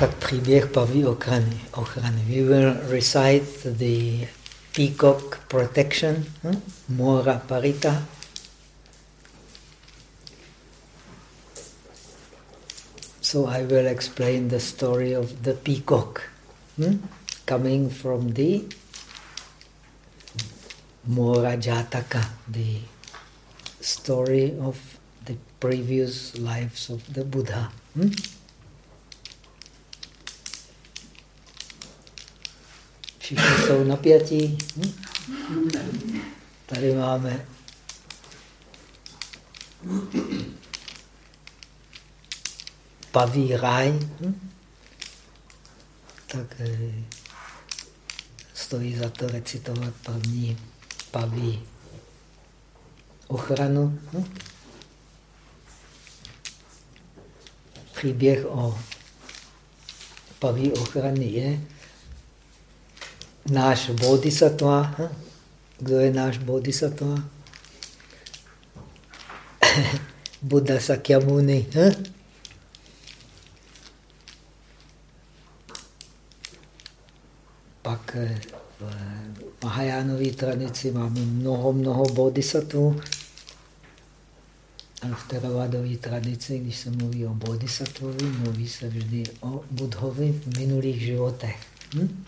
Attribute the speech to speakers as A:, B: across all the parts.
A: Tak příběh paví ochrany. ochrany. We will recite the peacock protection, hm? Mora Parita. So I will explain the story of the peacock hm? coming from the Mora Jataka, the story of the previous lives of the Buddha. Hm? Všichni jsou napjatí. Tady máme paví ráj. Tak eh, stojí za to recitovat první paví ochranu. Příběh o paví ochrany je, náš bodhisattva. Hm? Kdo je náš bodhisattva? Buddha Sakyamuni. Hm? Pak eh, v Mahajánové tradici máme mnoho, mnoho bodhisattvů. A v teravádové tradici, když se mluví o bodhisattvovi, mluví se vždy o budhovi v minulých životech. Hm?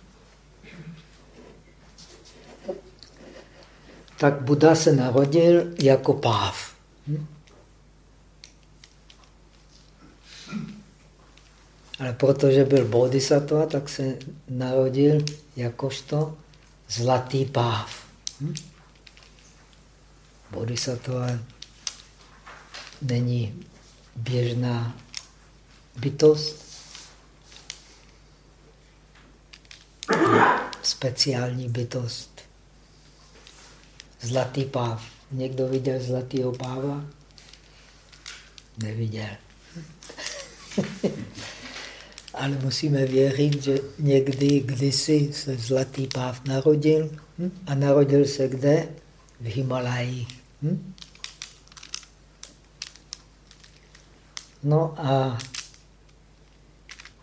A: Tak Buddha se narodil jako páv. Hm? Ale protože byl bodhisattva, tak se narodil jakožto zlatý páv. Hm? Bodhisattva není běžná bytost, speciální bytost. Zlatý páv. Někdo viděl zlatýho páva? Neviděl. Ale musíme věřit, že někdy, kdysi se zlatý páv narodil. Hm? A narodil se kde? V Himalajích. Hm? No a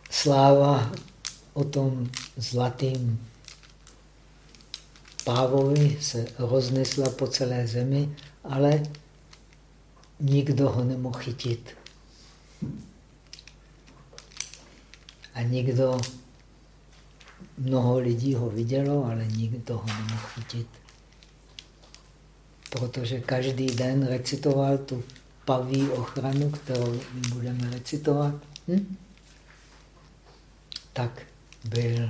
A: sláva o tom zlatým pávovi se roznesla po celé zemi, ale nikdo ho nemohl chytit. A nikdo, mnoho lidí ho vidělo, ale nikdo ho nemohl chytit. Protože každý den recitoval tu paví ochranu, kterou budeme recitovat, hm? tak byl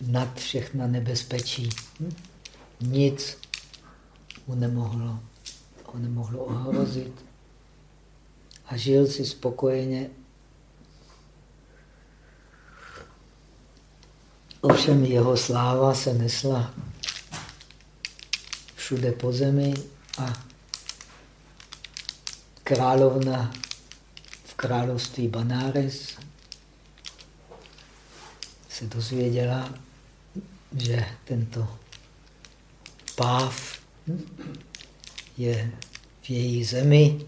A: nad všechna nebezpečí. Hm? Nic mu nemohlo, ho nemohlo ohrozit. A žil si spokojeně. Ovšem jeho sláva se nesla všude po zemi a královna v království Banáres se dozvěděla, že tento páv je v její zemi,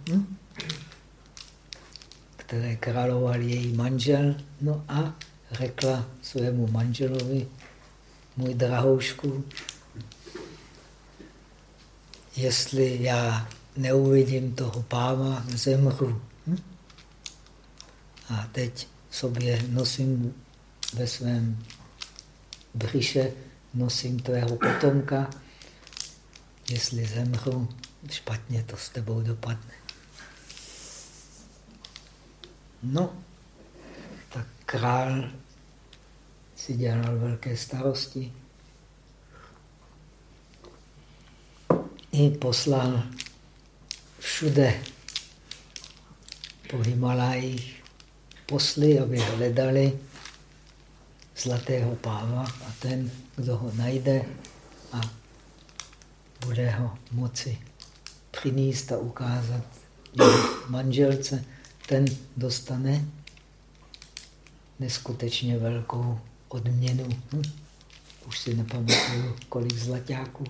A: které královal její manžel, no a řekla svému manželovi, můj drahoušku, jestli já neuvidím toho páva, zemřu. A teď sobě nosím ve svém břiše nosím tvého potomka, jestli zemřu, špatně to s tebou dopadne. No, tak král si dělal velké starosti. I poslal všude po Himalajích posly, aby hledali zlatého páva a ten, kdo ho najde a bude ho moci přinést a ukázat manželce, ten dostane neskutečně velkou odměnu. Hm? Už si nepamatuju, kolik zlatáků.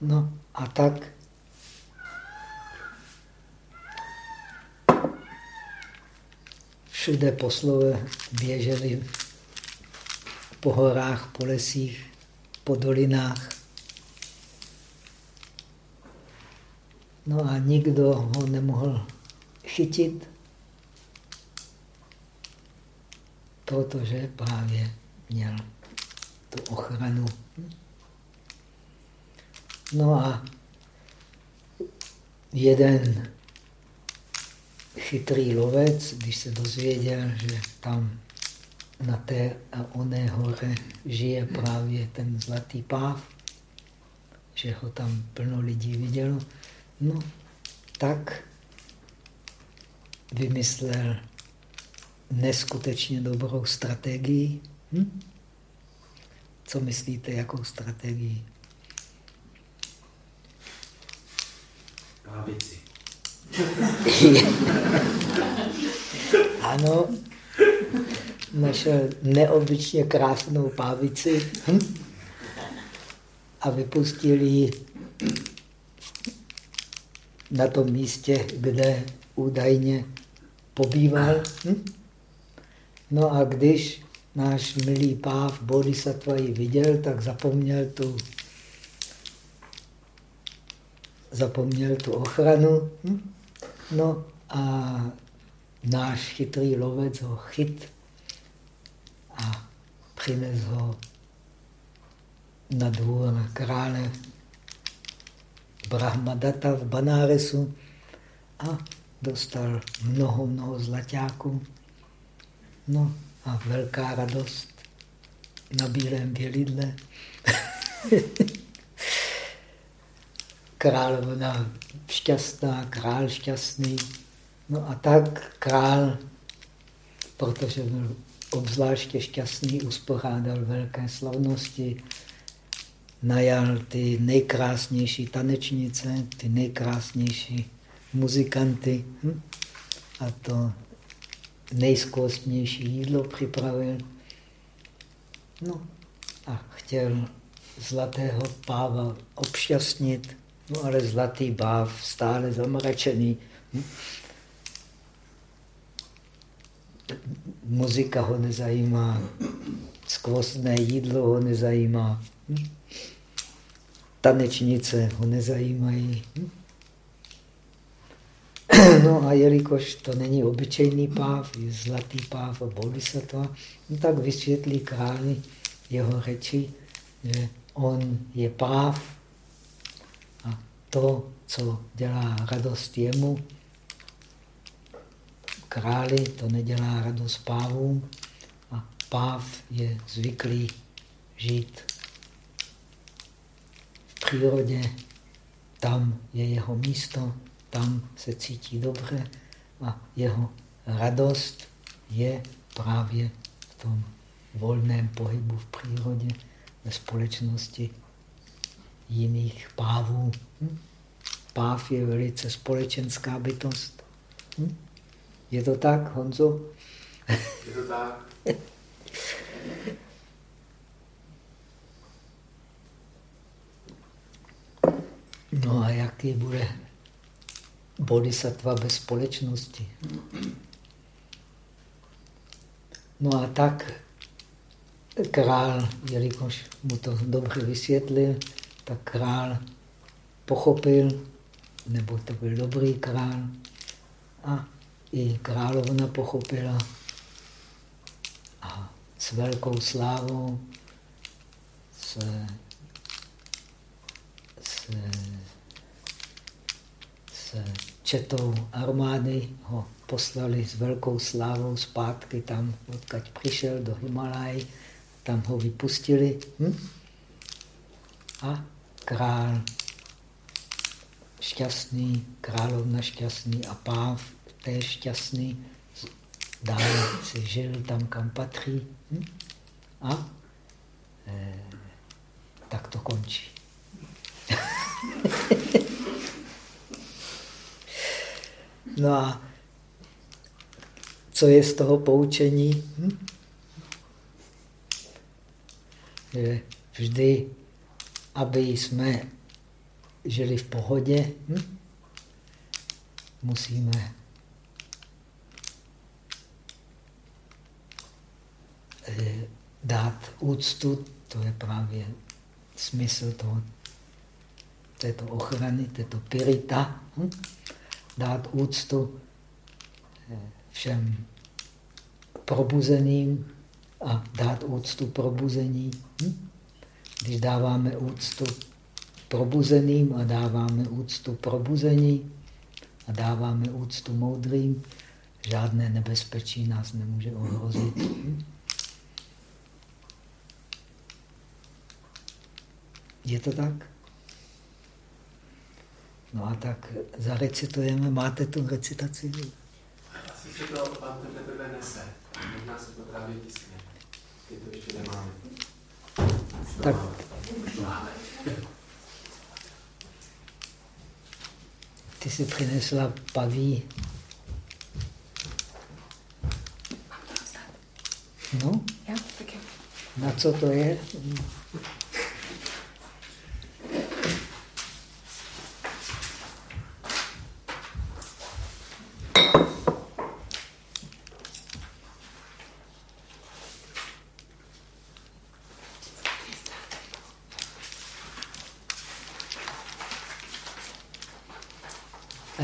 A: No a tak všude poslové běželi po horách, po lesích, po dolinách. No a nikdo ho nemohl chytit, protože právě měl tu ochranu. No a jeden chytrý lovec, když se dozvěděl, že tam na té a oné hore žije právě ten zlatý páv, že ho tam plno lidí vidělo, no tak vymyslel neskutečně dobrou strategii. Hm? Co myslíte, jakou strategii?
B: Pávici.
A: ano, našel neobyčně krásnou pávici a vypustil ji na tom místě, kde údajně pobýval. Hm? No a když náš milý páv Bodhisattva ji viděl, tak zapomněl tu, zapomněl tu ochranu. Hm? No a náš chytrý lovec ho chyt a přines ho na dvůr krále Brahmadatta v Banáresu a dostal mnoho, mnoho zlaťáků. No a velká radost na bílém vělidle. Královna šťastná, král šťastný. No a tak král, protože byl obzvláště šťastný, uspořádal velké slavnosti, najal ty nejkrásnější tanečnice, ty nejkrásnější muzikanty hm? a to nejskvostnější jídlo připravil. No a chtěl zlatého páva obšťastnit, no ale zlatý báv stále zamračený. Hm? Muzika ho nezajímá, skvostné jídlo ho nezajímá, hm? tanečnice ho nezajímají. Hm? No a jelikož to není obyčejný páv, je zlatý páv a bodhisattva, no tak vysvětlí králi jeho řeči, že on je páv to, co dělá radost jemu, králi to nedělá radost pávům a páv je zvyklý žít v přírodě, tam je jeho místo, tam se cítí dobře a jeho radost je právě v tom volném pohybu v přírodě, ve společnosti jiných pávů. Hm? Páv je velice společenská bytost. Hm? Je to tak, Honzo?
B: Je to tak.
A: No a jaký bude bodhisattva bez společnosti. No a tak král, jelikož mu to dobře vysvětlil, tak král pochopil, nebo to byl dobrý král, a i královna pochopila a s velkou slávou se, se, se četou armády ho poslali s velkou slávou zpátky tam, odkud přišel do Himalaj, tam ho vypustili. Hm? A král šťastný, královna šťastný a páv též šťastný, dále si žil tam, kam patří. Hm? A e, tak to končí. No a co je z toho poučení? Hm? Že vždy, aby jsme žili v pohodě, hm? musíme eh, dát úctu, to je právě smysl toho, této ochrany, této pirita, hm? dát úctu eh, všem probuzeným a dát úctu probuzení. Hm? Když dáváme úctu probuzeným a dáváme úctu probuzení a dáváme úctu moudrým, žádné nebezpečí nás nemůže ohrozit. Je to tak? No a tak zarecitujeme. Máte tu recitaci?
B: Asi, že to pan teprve nese. Možná se to právě tiskne. Ty to ještě nemáme.
A: Tak. Ty si přinesla paví. No?
C: Já, jo.
A: Na co to je?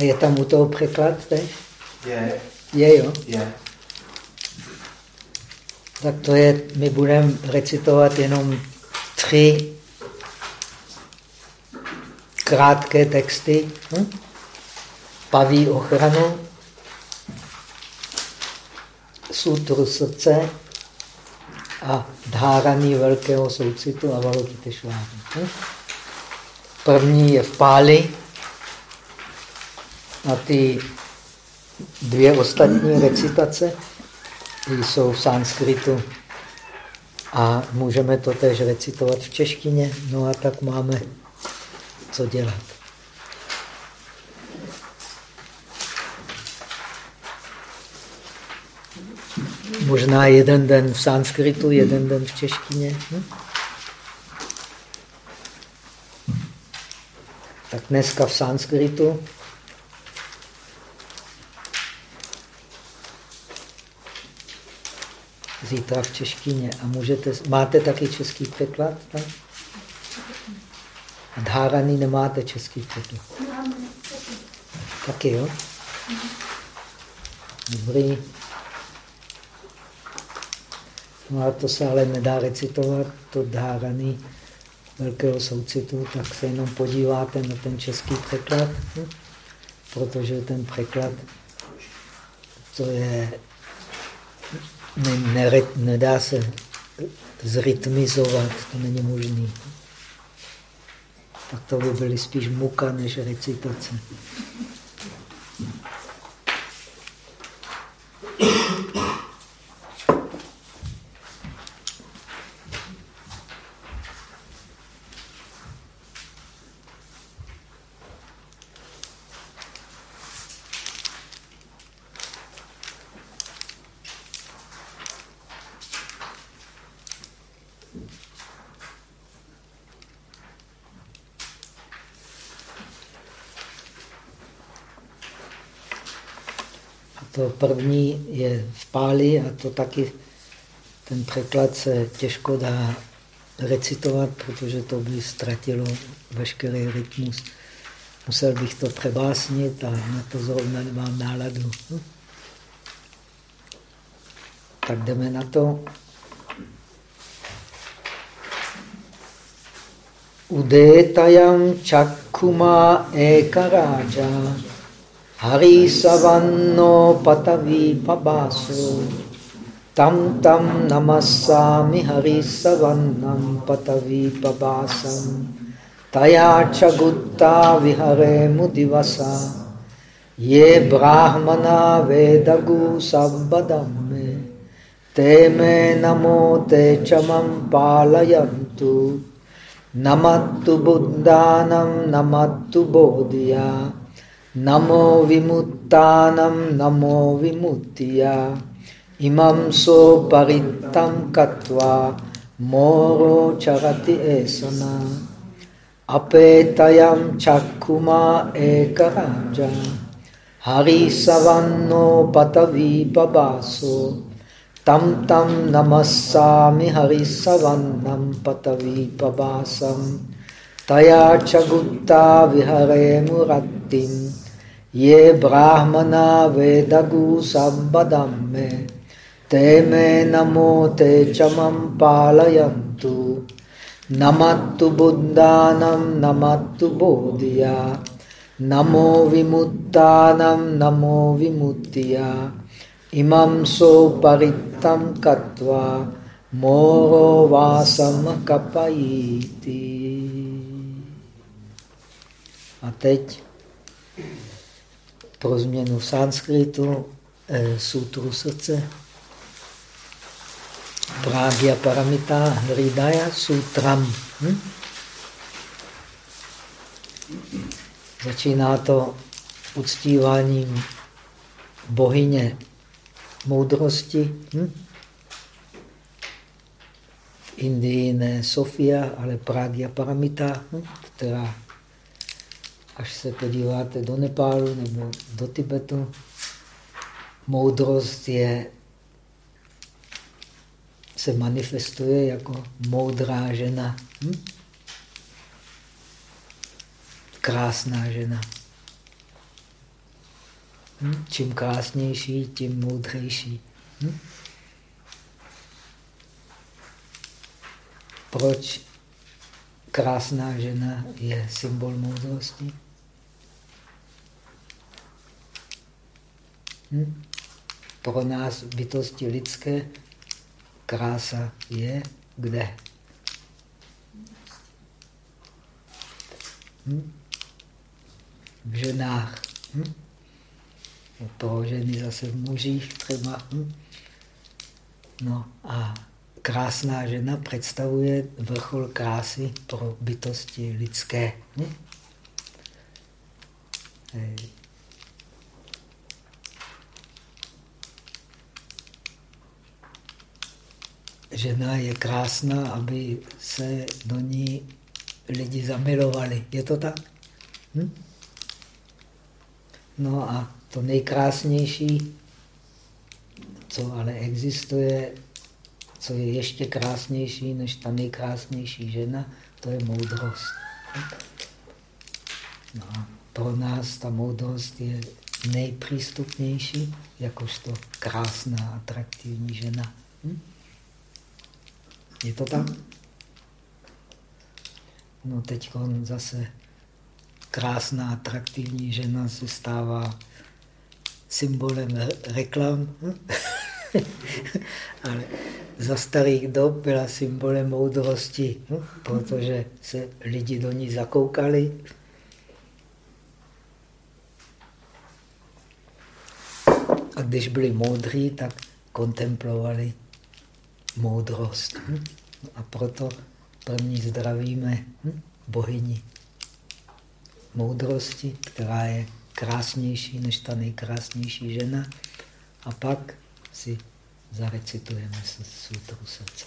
A: Je tam u toho překlad teď?
B: Je.
A: Je, jo?
B: Je.
A: Tak to je, my budeme recitovat jenom tři krátké texty. Hm? Paví ochranu, sutru srdce a dháraný velkého soucitu a valokitešváry. Hm? První je v Páli, a ty dvě ostatní recitace jsou v sanskritu a můžeme to též recitovat v češtině, no a tak máme co dělat. Možná jeden den v sanskritu, jeden den v češtině. Hm? Tak dneska v sanskritu zítra v češtině. A můžete, máte taky český překlad? Tak? Dháraný nemáte český překlad. Taky, jo? Dobrý. No a to se ale nedá recitovat, to dháraný velkého soucitu, tak se jenom podíváte na ten český překlad, hm? protože ten překlad, to je ne, ne, nedá se zrytmizovat, to není možné. Tak to by byly spíš muka než recitace. To první je v Páli a to taky ten překlad se těžko dá recitovat, protože to by ztratilo veškerý rytmus. Musel bych to přebásnit a na to zrovna nemám náladu. Tak jdeme na to. Udetajam čakuma ekaraja Hari savanno patavi pabaso tam tam namassami hari savannam patavi pabasam taya chagutta vihare mudivasa ye brahmana vedagu sabbadamme te me namo te chamam palayantu namattu buddhanam namattu bodhiya Namo vimuttanam namo vimuttiya imam so parittam katva moro charati esana apetayam chakuma ekaraja. Hari savanno patavi babaso. Tam tam namassami harisavannam patavi pabasam taya chagutta vihare murattim ye brahmana vedagu sambadamme te me namo te chamam palayantu namattu buddhanam namattu bodhiya namo vimuttanam namo vimuttiya imam so parittam katva moro vásam kapajiti. A teď pro změnu v sanskritu e, sutru srdce. Pragya Paramita Hridaya Sutram. Hm? Začíná to uctíváním bohyně moudrosti. Hm? V Indii ne Sofia, ale Pragya Paramita, hm? která, až se podíváte do Nepálu nebo do Tibetu, moudrost je, se manifestuje jako moudrá žena. Hm? Krásná žena. Hm? Čím krásnější, tím moudřejší. Hm? Proč krásná žena je symbol moudrosti? Hm? Pro nás bytosti lidské krása je kde? Hm? V ženách. Hm? Pro ženy zase v mužích třeba. Hm? No a krásná žena představuje vrchol krásy pro bytosti lidské. Hm? Žena je krásná, aby se do ní lidi zamilovali. Je to tak? Hm? No a to nejkrásnější, co ale existuje, co je ještě krásnější než ta nejkrásnější žena, to je moudrost. No a pro nás ta moudrost je nejpřístupnější, jakožto krásná, atraktivní žena. Hm? Je to tak? No teď zase krásná, atraktivní žena se stává symbolem reklam. Ale za starých dob byla symbolem moudrosti, protože se lidi do ní zakoukali. A když byli moudří, tak kontemplovali moudrost. A proto první zdravíme bohyni moudrosti, která je krásnější než ta nejkrásnější žena. A pak si zarecitujeme se sutru srdce.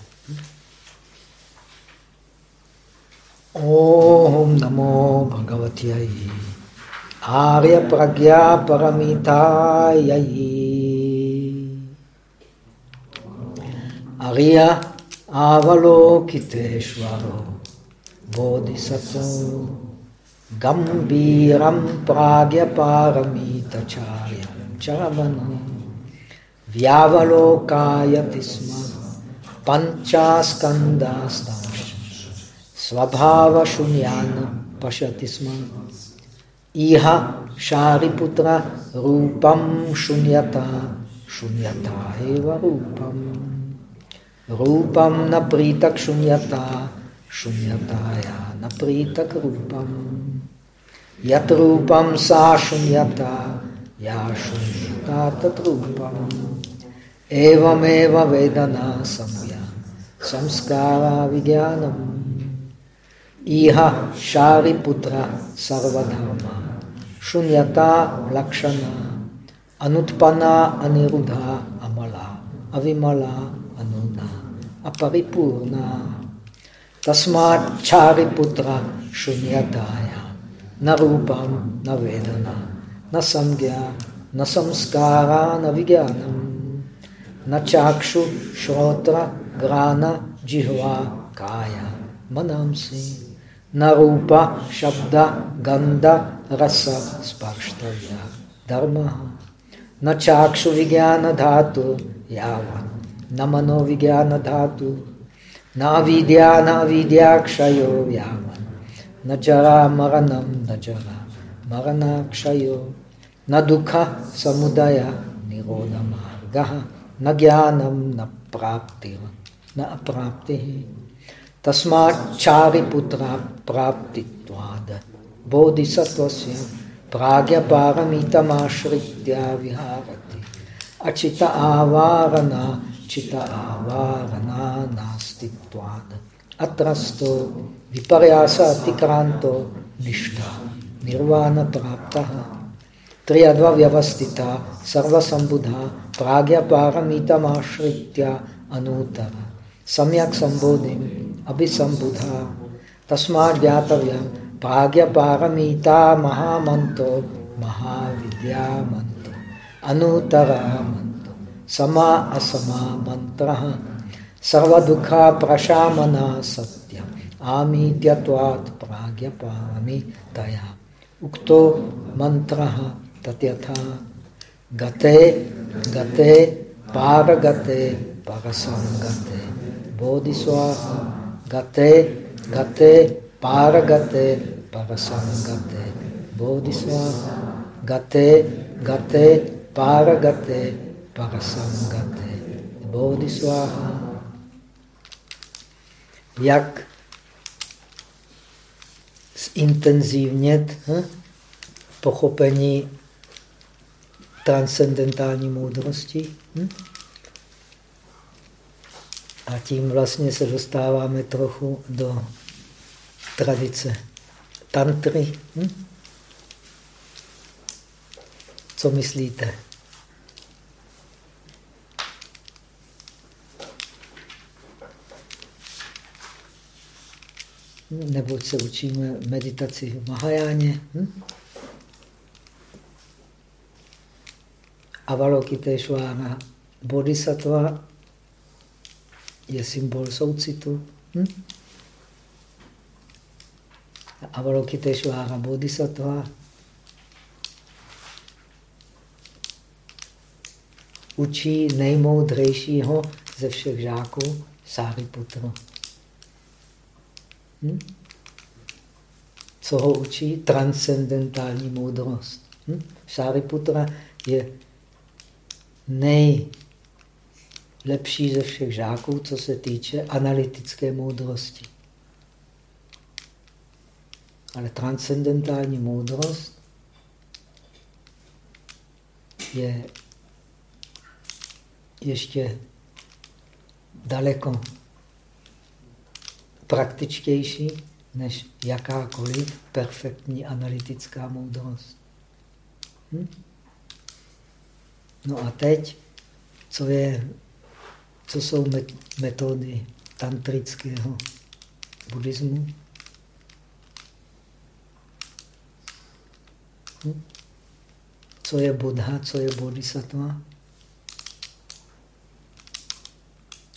A: Om namo bhagavatyai Arya pragya अरिय आवलोकितेश्वरो बोधिसत्सो गम्भीरं प्राज्ञपारमीतचार्यं चरवनं व्यावलोकायति स्म पञ्चास्कन्दास्तं स्वभावशून्यान् पश्यति स्म इह शारिपुत्ररूपं शून्यता शून्यता एव रूपम् shunyata eva rupam Rupam napritak shunyata shunyataya napritak rupam Yat rupam sa shunyata, ya shunyata tat rupam. Evam eva vedana samya, samskara vigyanam. Iha shari putra sarvadharma, shunyata lakshana, anutpana anirudha amala, avimala aparipurna. Tasmat chari putra shunyataya na rupam, na vedana, na samgya, na samskara, na vijnanam, na čákšu, šrotra, grána, džihva, kája, manamsi, na rupa, šabda, ganda, rasa, sparštavya, dharma, na čákšu vigyana dhatu, yava, न मनोविज्ञान धातु न विद्या न विद्या क्षय व्यामन। न चरा मरणम न चरा मरणाक्षयो। न दुख, समुदय निरोध मार्ग न ज्ञानम न प्राप्ति। न अप्राप्ति। तस्माचारिपुत्र प्राप्तिवाद बोधिसत्व प्राज्ञपारमितमाश्रित्या विहारति। अचित आवारणा चित आवारणा नास्तित्वाद अत्रस्तो विपर्यास अतिक्रांतो निष्ठा निर्वाण प्राप्त त्र्यद्वव्यवस्थिता सर्वसंबुधा प्राज्ञपारमितमाश्रित्य अनूतर। सम्यक् सम्बोधिम् अभिसम्बुधा। तस्मात् ज्ञातव्यं प्राज्ञपारमिता महामन्तो महाविद्यामन्तो। अनूतरः समा असमा मंत्र सर्वदुखा प्रशामना सत्य आमी त्यक्वात् प्राज्ञपामी तया। उक्तो मंत्र तथ्यथा गते गते, पारगते परसंगते बोधिस्वाह। गते गते, पारगते परसंगते बोधिस्वाहा। गते गते, पारगते parasangate. Bodhisvaha. Jak zintenzivnět hm? pochopení transcendentální moudrosti. Hm? A tím vlastně se dostáváme trochu do tradice tantry. Hm? Co myslíte? Nebo se učíme meditaci v Mahajáně. Hm? Avalokiteshvara Bodhisattva je symbol soucitu. Hm? Avalokiteshvara Bodhisattva učí nejmoudřejšího ze všech žáků Sáriputra. Hm? Co ho učí? Transcendentální moudrost. Hm? Sáriputra je nej lepší ze všech žáků, co se týče analytické moudrosti. Ale transcendentální moudrost je ještě daleko praktičtější než jakákoliv perfektní analytická moudrost. Hm? No a teď, co je co jsou metody tantrického buddhismu. Hm? Co je Buddha, co je bodhisattva?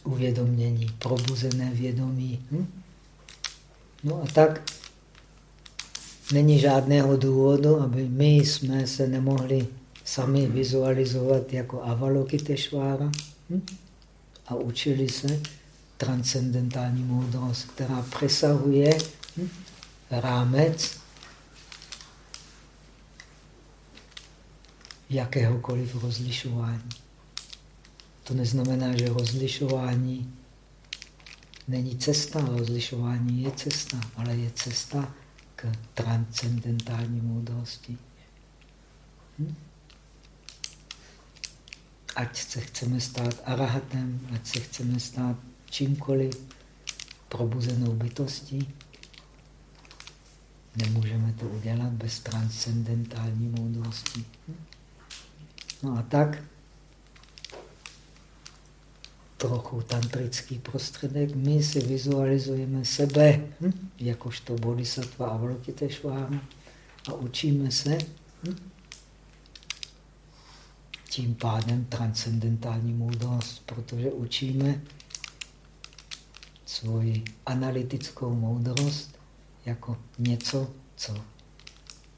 A: Uvědomění, probuzené vědomí. Hm? No a tak není žádného důvodu, aby my jsme se nemohli sami vizualizovat jako Avalokiteshvara. Hm? a učili se transcendentální moudrost, která přesahuje hm, rámec jakéhokoliv rozlišování. To neznamená, že rozlišování není cesta, rozlišování je cesta, ale je cesta k transcendentální moudrosti. Hm? ať se chceme stát arahatem, ať se chceme stát čímkoliv, probuzenou bytostí, nemůžeme to udělat bez transcendentální moudrosti. No a tak trochu tantrický prostředek, my si vizualizujeme sebe hm? jakožto bodhisattva Avalokiteshvara a učíme se hm? tím pádem transcendentální moudrost, protože učíme svoji analytickou moudrost jako něco, co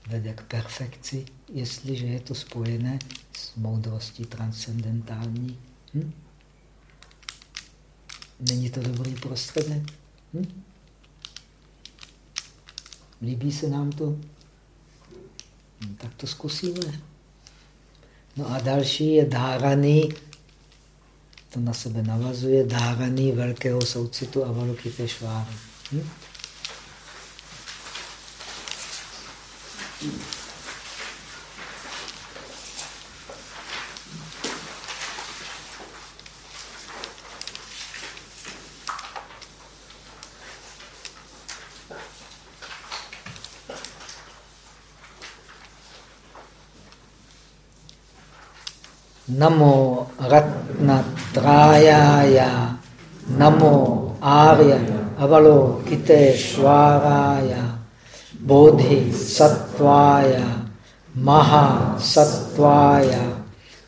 A: vede k perfekci, jestliže je to spojené s moudrostí transcendentální. Hm? Není to dobrý prostředek? Hm? Líbí se nám to? Hm, tak to zkusíme. No a další je dáraný, to na sebe navazuje, dáraný velkého soucitu Avalokiteshváry. Hm? Namo Ratnatrayaya Namo Arya Avalokiteshwaraya Bodhi Sattvaya Maha Sattvaya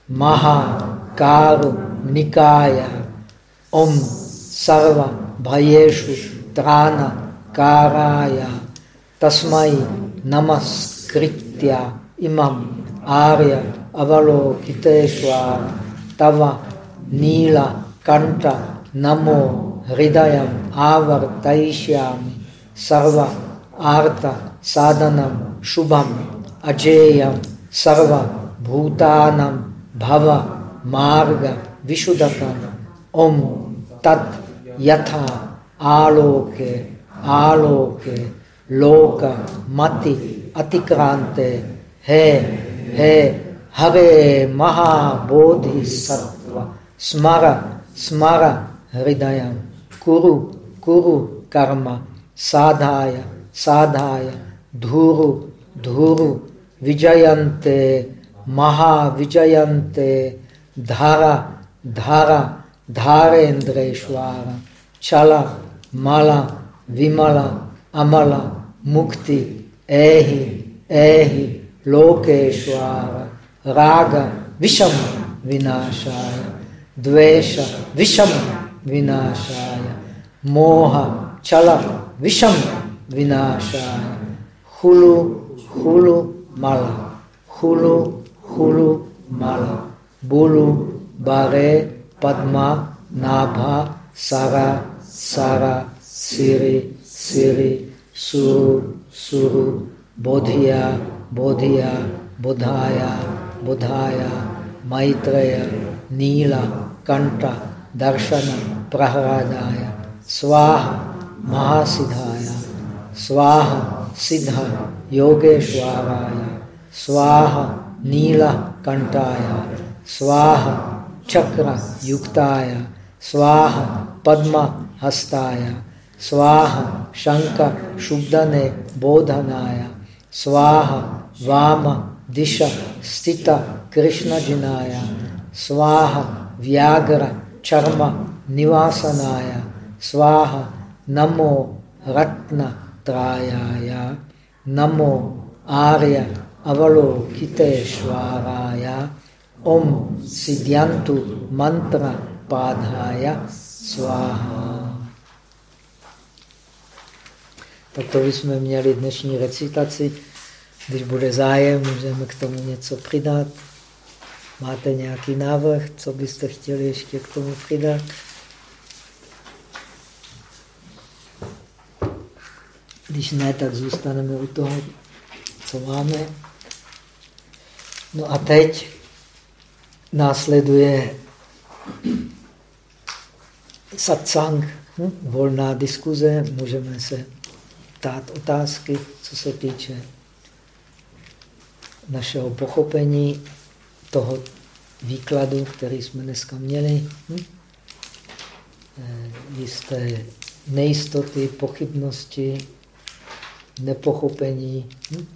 A: Maha Karu Nikaya Om Sarva Bhayeshu Trana Karaya Tasmai Namaskritya Imam Arya Avalokiteshvara तव नील कंठ नमो हृदय सर्व आर्त साधनम शुभम अजेयम सर्व भूतानम भव मार्ग विशुद्धतम ओम तत् यथा आलोके आलोके लोक मति अतिक्रांते हे हे हरे महाबोधि सत्व स्मर स्मर हृदय। कुरु कुरु, कर्म। साधाय साधाय। धूरु धूरु। विजयन्ते, महाविजयन्ते। धारा धारा, धारेन्द्रेश्वर। चल, माला, विमल, अमल, मुक्ति। ऐहि एहि, लोकेश्वर। राग विषम विनाशाय, द्वेष विषम विनाशाय, मोह चल विषम विनाशाय। हुलु हुलु, माला। हुलु हुलु, माला। बुलु, बारे, पद्मा, नाभा, सारा सारा, सिरी सिरी, सुरु सुरु, बोधिया बोधिया, बुधाया। बुधाय, मैत्रेय, नील, कंठ, दर्शन, प्रहलादाय, स्वाह महासिद्धाय स्वाह, सिद्ध, योगेश्वराय, स्वाह, नील, कंठाय, स्वाह, चक्र, युक्ताय, स्वाह, पद्म, हस्ताय, स्वाह, शंख शुद्धने बोधनाय, स्वाह, वाम Disha, Stita, Krishna Jinaya, Svaha, Vyagra, Charma, Nivasanaya, Svaha, Namo, Ratna, Trayaya, Namo, Arya, Avalo, Avalokiteshwaraya, Om, Sidyantu, Mantra, Padhaya, Svaha. Tak to bychom měli dnešní recitaci. Když bude zájem, můžeme k tomu něco přidat. Máte nějaký návrh, co byste chtěli ještě k tomu přidat? Když ne, tak zůstaneme u toho, co máme. No a teď následuje satsang, hm? volná diskuze, můžeme se ptát otázky, co se týče našeho pochopení toho výkladu, který jsme dneska měli. Hm? Eh, jisté nejistoty, pochybnosti, nepochopení. Hm?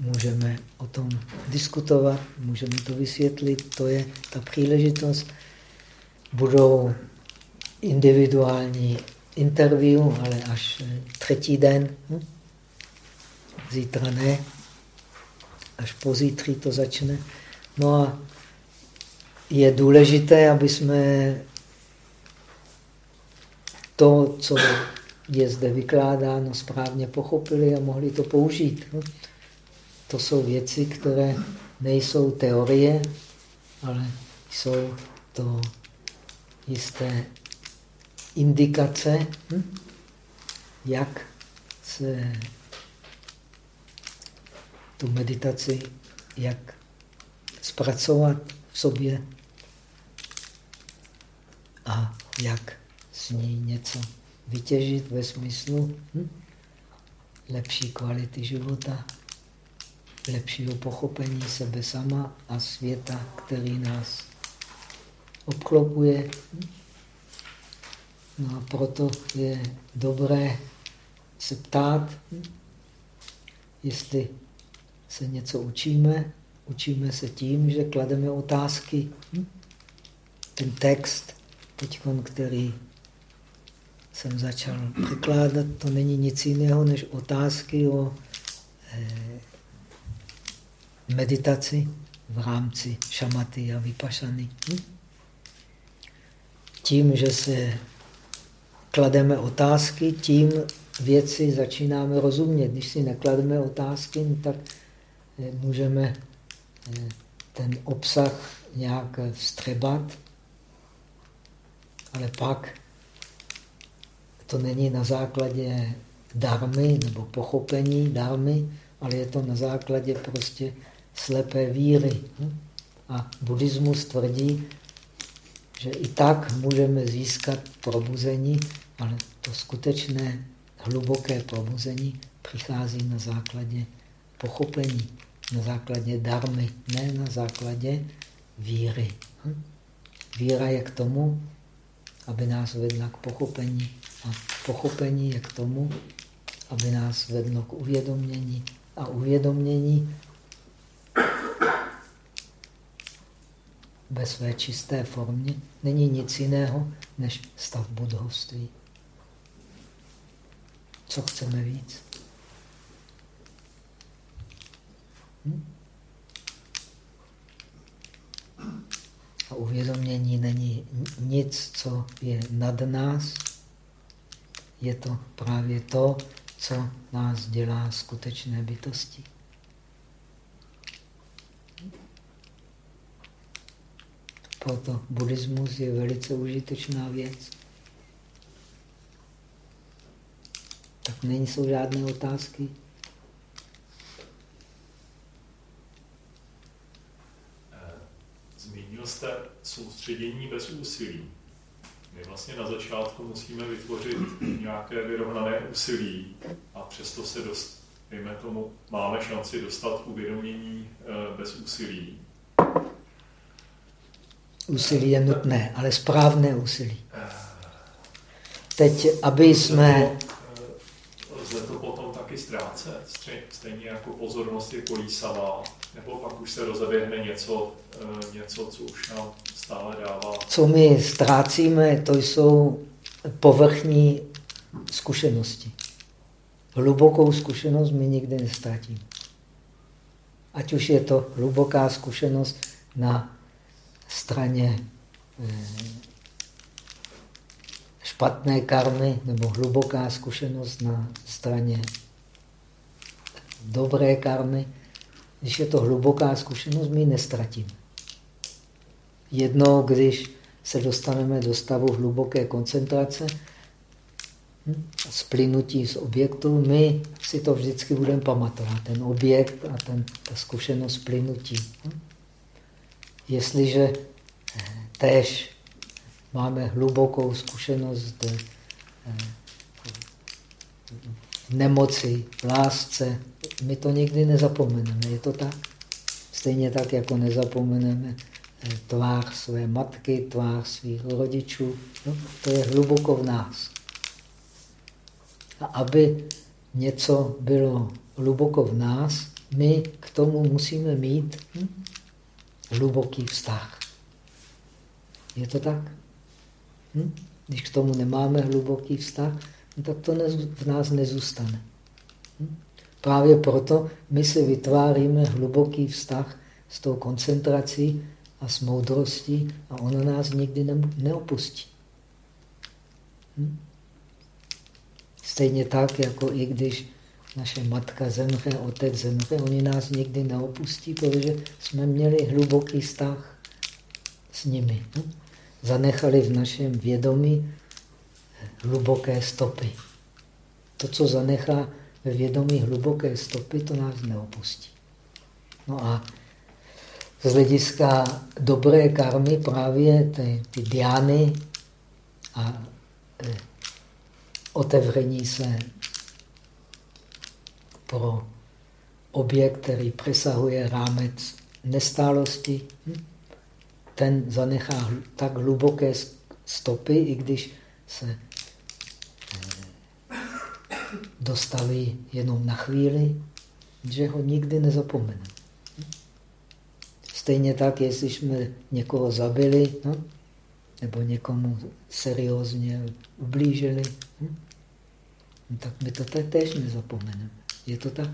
A: Můžeme o tom diskutovat, můžeme to vysvětlit, to je ta příležitost. Budou individuální interview, ale až třetí den. Hm? Zítra ne. až pozítří to začne. No a je důležité, aby jsme to, co je zde vykládáno, správně pochopili a mohli to použít. To jsou věci, které nejsou teorie, ale jsou to jisté indikace, hm? jak se tu meditaci, jak zpracovat v sobě a jak s ní něco vytěžit ve smyslu hm? lepší kvality života, lepšího pochopení sebe sama a světa, který nás obklopuje. Hm? No a proto je dobré se ptát, hm? jestli se něco učíme, učíme se tím, že klademe otázky. Hm? Ten text, teď, který jsem začal překládat, to není nic jiného než otázky o eh, meditaci v rámci šamaty a vypašany. Hm? Tím, že se klademe otázky, tím věci začínáme rozumět. Když si neklademe otázky, tak můžeme eh, ten obsah nějak vstřebat, ale pak to není na základě darmy nebo pochopení darmy, ale je to na základě prostě slepé víry. A buddhismus tvrdí, že i tak můžeme získat probuzení, ale to skutečné hluboké probuzení přichází na základě pochopení, na základě darmy, ne na základě víry. Víra je k tomu, aby nás vedla k pochopení. A pochopení je k tomu, aby nás vedlo k uvědomění. A uvědomění ve své čisté formě není nic jiného než stav budhovství. Co chceme víc? Hm? A uvědomění není nic, co je nad nás. Je to právě to, co nás dělá skutečné bytosti. Proto buddhismus je velice užitečná věc. Tak není jsou žádné otázky.
C: Zmínil jste soustředění bez úsilí. My vlastně na začátku musíme vytvořit nějaké vyrovnané úsilí a přesto se dost, dejme tomu, máme šanci dostat k uvědomění eh, bez úsilí.
A: Úsilí je nutné, ale správné úsilí. Teď, aby jsme...
C: Lze to potom taky ztrácet, stejně jako pozornost je kolísavá, nebo pak už se rozeběhne něco, eh, něco, co už nám stále dává.
A: Co my ztrácíme, to jsou povrchní zkušenosti. Hlubokou zkušenost my nikdy nestratíme. Ať už je to hluboká zkušenost na straně eh, špatné karmy nebo hluboká zkušenost na straně dobré karmy. Když je to hluboká zkušenost, my nestratíme. Jedno, když se dostaneme do stavu hluboké koncentrace, hm, splynutí z objektu, my si to vždycky budeme pamatovat, ten objekt a ten, ta zkušenost splynutí. Hm. Jestliže eh, též máme hlubokou zkušenost eh, v nemoci, v lásce, my to nikdy nezapomeneme. Je to tak? Stejně tak, jako nezapomeneme eh, tvář své matky, tvář svých rodičů. No, to je hluboko v nás. A aby něco bylo hluboko v nás, my k tomu musíme mít hm, hluboký vztah. Je to tak? Hm? Když k tomu nemáme hluboký vztah, no tak to v nás nezůstane. Hm? Právě proto my si vytváříme hluboký vztah s tou koncentrací a s moudrostí a ona nás nikdy ne neopustí. Hm? Stejně tak, jako i když naše matka zemře, otec zemře, oni nás nikdy neopustí, protože jsme měli hluboký vztah s nimi. Hm? Zanechali v našem vědomí hluboké stopy. To, co zanechá ve vědomí hluboké stopy, to nás neopustí. No a z hlediska dobré karmy právě ty, ty diány a e, otevření se pro objekt, který přesahuje rámec nestálosti, hm? ten zanechá tak hluboké stopy, i když se dostaví jenom na chvíli, že ho nikdy nezapomeneme. Stejně tak, jestli jsme někoho zabili, no, nebo někomu seriózně ublížili, hm? no, tak my to též nezapomeneme. Je to tak?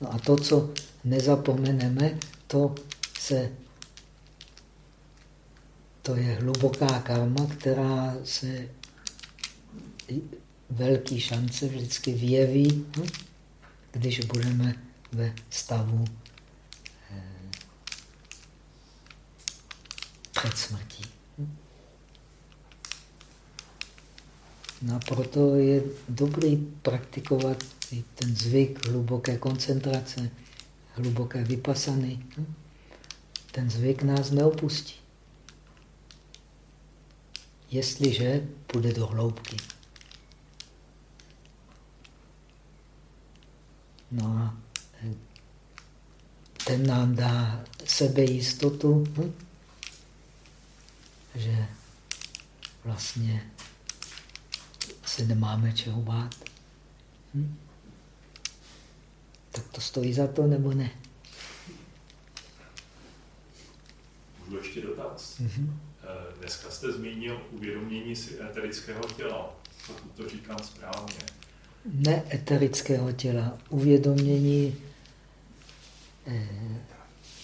A: No a to, co nezapomeneme, to se to je hluboká karma, která se velký šance vždycky vyjeví, hm? když budeme ve stavu eh, před smrtí. No a proto je dobrý praktikovat ten zvyk hluboké koncentrace, hluboké vypasany. Hm? Ten zvyk nás neopustí. Jestliže půjde do hloubky. No a eh, ten nám dá sebejistotu, hm? že vlastně se nemáme čeho bát. Hm? Tak to stojí za to, nebo ne?
C: Můžu ještě dotaz. Mm -hmm. Dneska jste zmínil uvědomění si eterického těla, pokud to říkám správně
A: neeterického těla, uvědomění eh,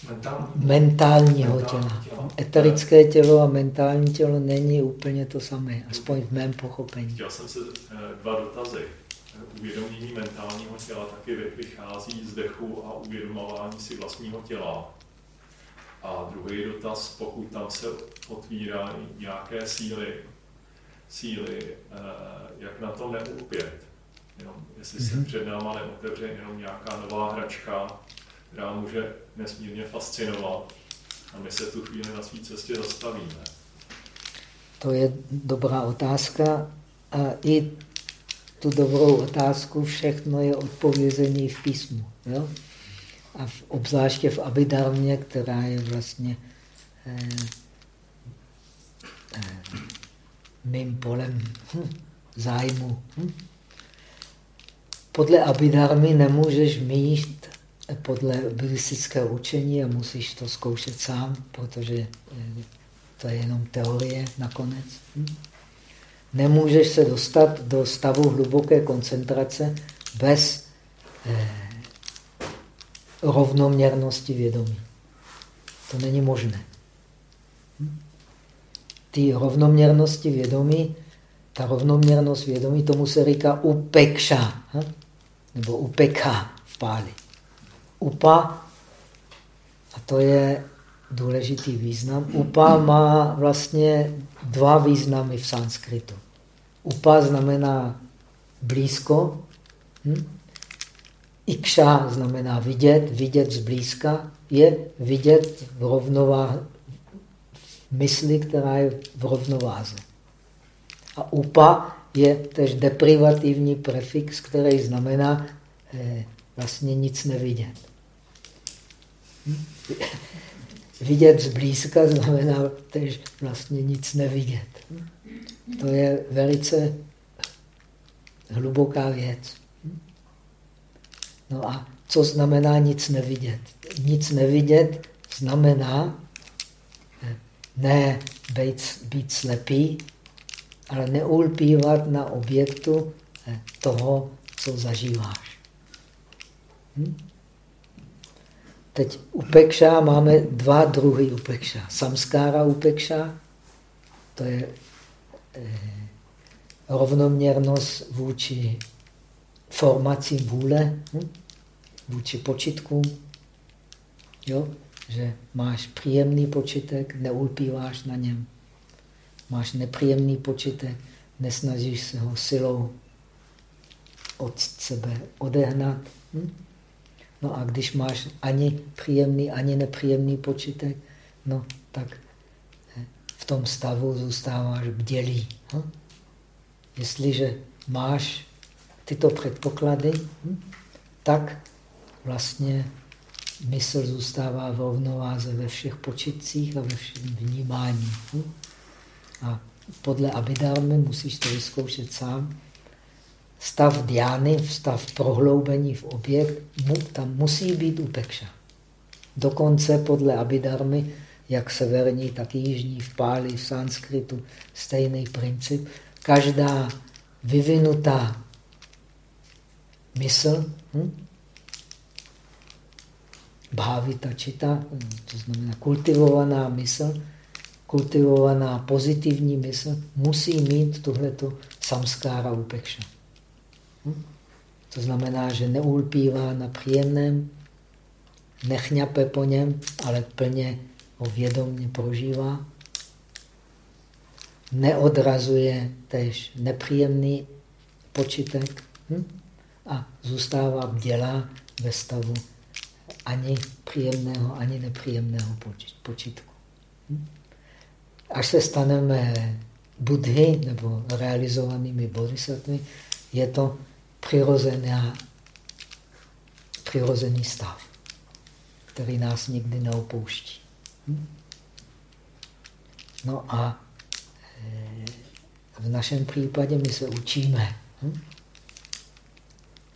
A: mentálního, mentálního těla. těla. Eterické tělo a mentální tělo není úplně to samé, aspoň v mém pochopení.
C: Chtěl jsem se eh, dva dotazy. Uvědomění mentálního těla taky vychází z dechu a uvědomování si vlastního těla. A druhý dotaz, pokud tam se otvírají nějaké síly, síly, eh, jak na to neupět Jenom, jestli se mhm. před náma neotevře jenom nějaká nová hračka, která může nesmírně fascinovat a my se tu chvíli na své cestě zastavíme.
A: To je dobrá otázka a i tu dobrou otázku všechno je odpovězení v písmu. Jo? A v, obzvláště v Abidarmě, která je vlastně eh, eh, mým polem hm, zájmu. Hm? Podle Abhidharmy nemůžeš mít podle buddhistického učení a musíš to zkoušet sám, protože eh, to je jenom teorie nakonec. Hm? Nemůžeš se dostat do stavu hluboké koncentrace bez eh, rovnoměrnosti vědomí. To není možné. Hm? Ty rovnoměrnosti vědomí, ta rovnoměrnost vědomí, tomu se říká upekša. Nebo upeka v páli. Upa, a to je důležitý význam, upa má vlastně dva významy v sanskritu. Upa znamená blízko, hm? ikša znamená vidět, vidět zblízka, je vidět v rovnováze, mysli, která je v rovnováze. A upa je tež deprivativní prefix, který znamená eh, vlastně nic nevidět. Hm? Vidět zblízka znamená tež vlastně nic nevidět. To je velice hluboká věc. No a co znamená nic nevidět? Nic nevidět znamená eh, ne být, být slepý, ale neulpívat na objektu eh, toho, co zažíváš. Hm? Teď upekša máme dva druhy upekša. Samskára upekša, to je eh, rovnoměrnost vůči formací vůle, hm? vůči počitkům. Jo? Že máš příjemný počitek, neulpíváš na něm. Máš nepříjemný počitek, nesnažíš se ho silou od sebe odehnat. Hm? No a když máš ani příjemný, ani nepříjemný počitek, no tak eh, v tom stavu zůstáváš bdělý. Hm? Jestliže máš tyto předpoklady, hm? tak vlastně mysl zůstává v rovnováze ve všech počitcích a ve všem vnímání. Hm? A podle Abhidharmy musíš to vyzkoušet sám. Stav diány, stav prohloubení v objekt, tam musí být upekša. Dokonce podle Abhidharmy, jak severní, tak jižní, v Páli, v sanskritu, stejný princip. Každá vyvinutá mysl, hm? bhavita čita, to znamená kultivovaná mysl, kultivovaná pozitivní mysl, musí mít tuhleto samskára upekša. Hm? To znamená, že neulpívá na příjemném, nechňape po něm, ale plně ho vědomně prožívá. Neodrazuje tež nepříjemný počitek hm? a zůstává bdělá ve stavu ani příjemného, ani nepříjemného počitku. Hm? Až se staneme budhy nebo realizovanými bodhisattvy, je to přirozená, přirozený stav, který nás nikdy neopouští. Hm? No a eh, v našem případě my se učíme. Hm?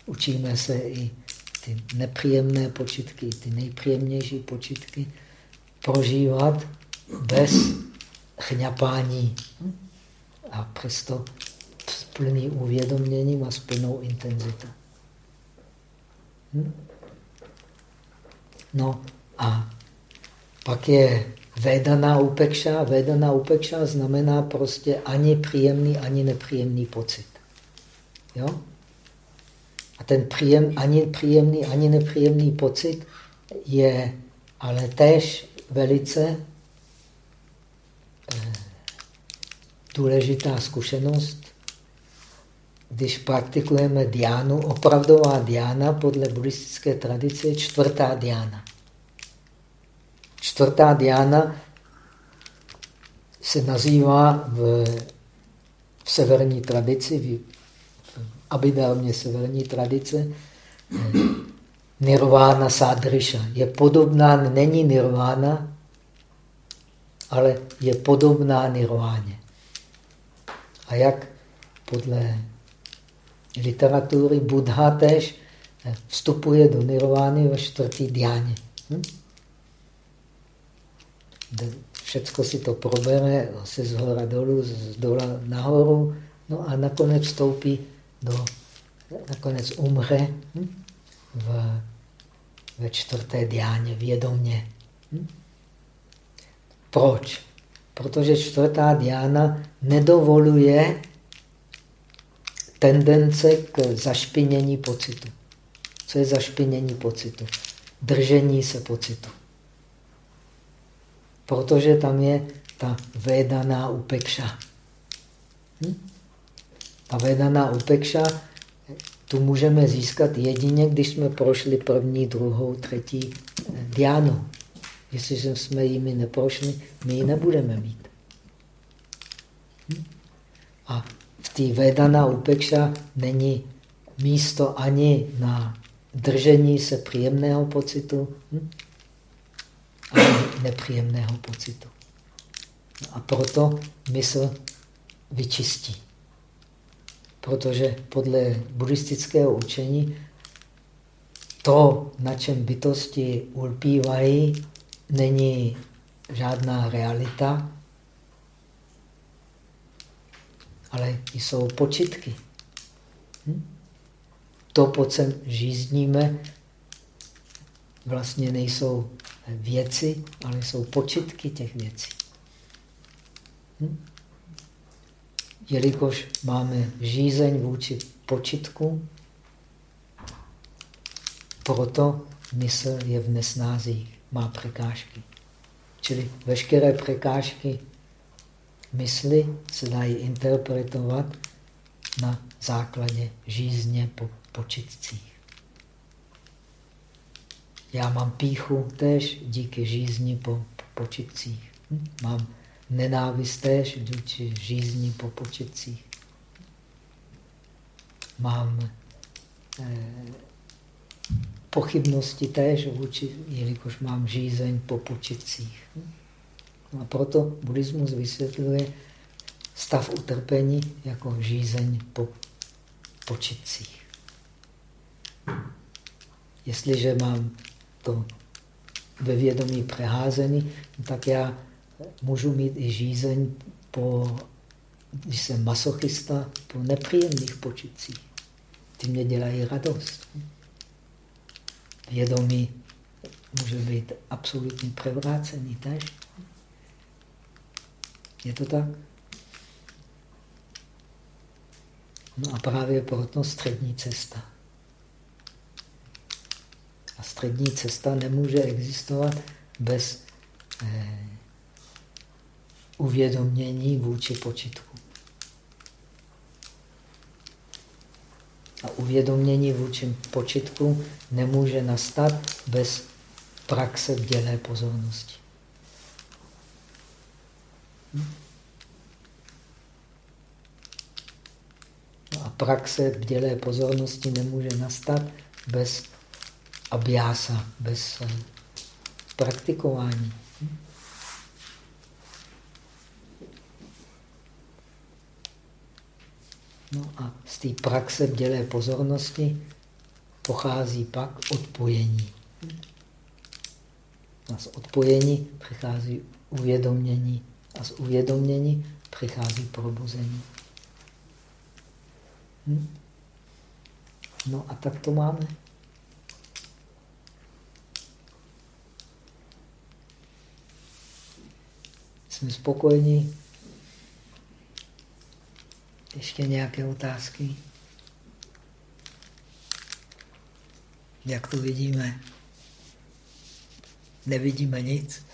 A: Učíme se i ty nepříjemné počitky, ty nejpříjemnější počitky prožívat bez chňapání. A přesto s plný uvědoměním a s plnou intenzitou. Hm? No a pak je vedaná upekša. Vedaná upekša znamená prostě ani příjemný, ani nepříjemný pocit. Jo? A ten příjem, ani příjemný, ani nepříjemný pocit je ale též velice eh, důležitá zkušenost, když praktikujeme diánu, opravdová diána podle buddhistické tradice je čtvrtá diána. Čtvrtá diána se nazývá v, v severní tradici, abhidharmě severní tradice, nirvana sadrisha. Je podobná, není nirvana, ale je podobná nirváně. A jak podle literatury Buddha tež vstupuje do nirvány ve čtvrtý diáně. Hm? Všecko si to probere, se z hora dolů, z dola nahoru, no a nakonec vstoupí do, nakonec umře hm? v, ve čtvrté diáně vědomě. Hm? Proč? Protože čtvrtá diána nedovoluje tendence k zašpinění pocitu. Co je zašpinění pocitu? Držení se pocitu. Protože tam je ta védaná upekša. Hm? Ta vedaná upekša tu můžeme získat jedině, když jsme prošli první, druhou, třetí diánu. Jestliže jsme jimi neprošli, my ji nebudeme mít. A v té vedaná upekša není místo ani na držení se příjemného pocitu, hm? ani nepříjemného pocitu. A proto mysl vyčistí protože podle buddhistického učení to, na čem bytosti ulpívají, není žádná realita, ale jsou počitky. Hm? To, po čem žízníme, vlastně nejsou věci, ale jsou počitky těch věcí. Hm? Jelikož máme žízeň vůči počitku, proto mysl je v nesnázích, má překážky. Čili veškeré překážky mysli se dají interpretovat na základě žízně po počitcích. Já mám píchu tež díky žízni po počitcích. Hm? Mám nenávist tež díky žízni po počitcích. Mám eh, pochybnosti též, vůči, jelikož mám žízeň po počitcích. A proto buddhismus vysvětluje stav utrpení jako žízeň po počitcích. Jestliže mám to ve vědomí přeházený, tak já můžu mít i žízeň po, když jsem masochista, po nepříjemných počitcích. Ty mě dělají radost vědomí může být absolutně převrácený tež. Je to tak? No a právě proto střední cesta. A střední cesta nemůže existovat bez eh, uvědomění vůči počitku. A uvědomění vůči počitku nemůže nastat bez praxe bdělé pozornosti. No a praxe bdělé pozornosti nemůže nastat bez abjása, bez eh, praktikování. Hm? No a z té praxe bdělé pozornosti pochází pak odpojení. A z odpojení přichází uvědomění a z uvědomění přichází probuzení. Hm? No a tak to máme. Jsme spokojení. Ještě nějaké otázky? Jak to vidíme? Nevidíme nic.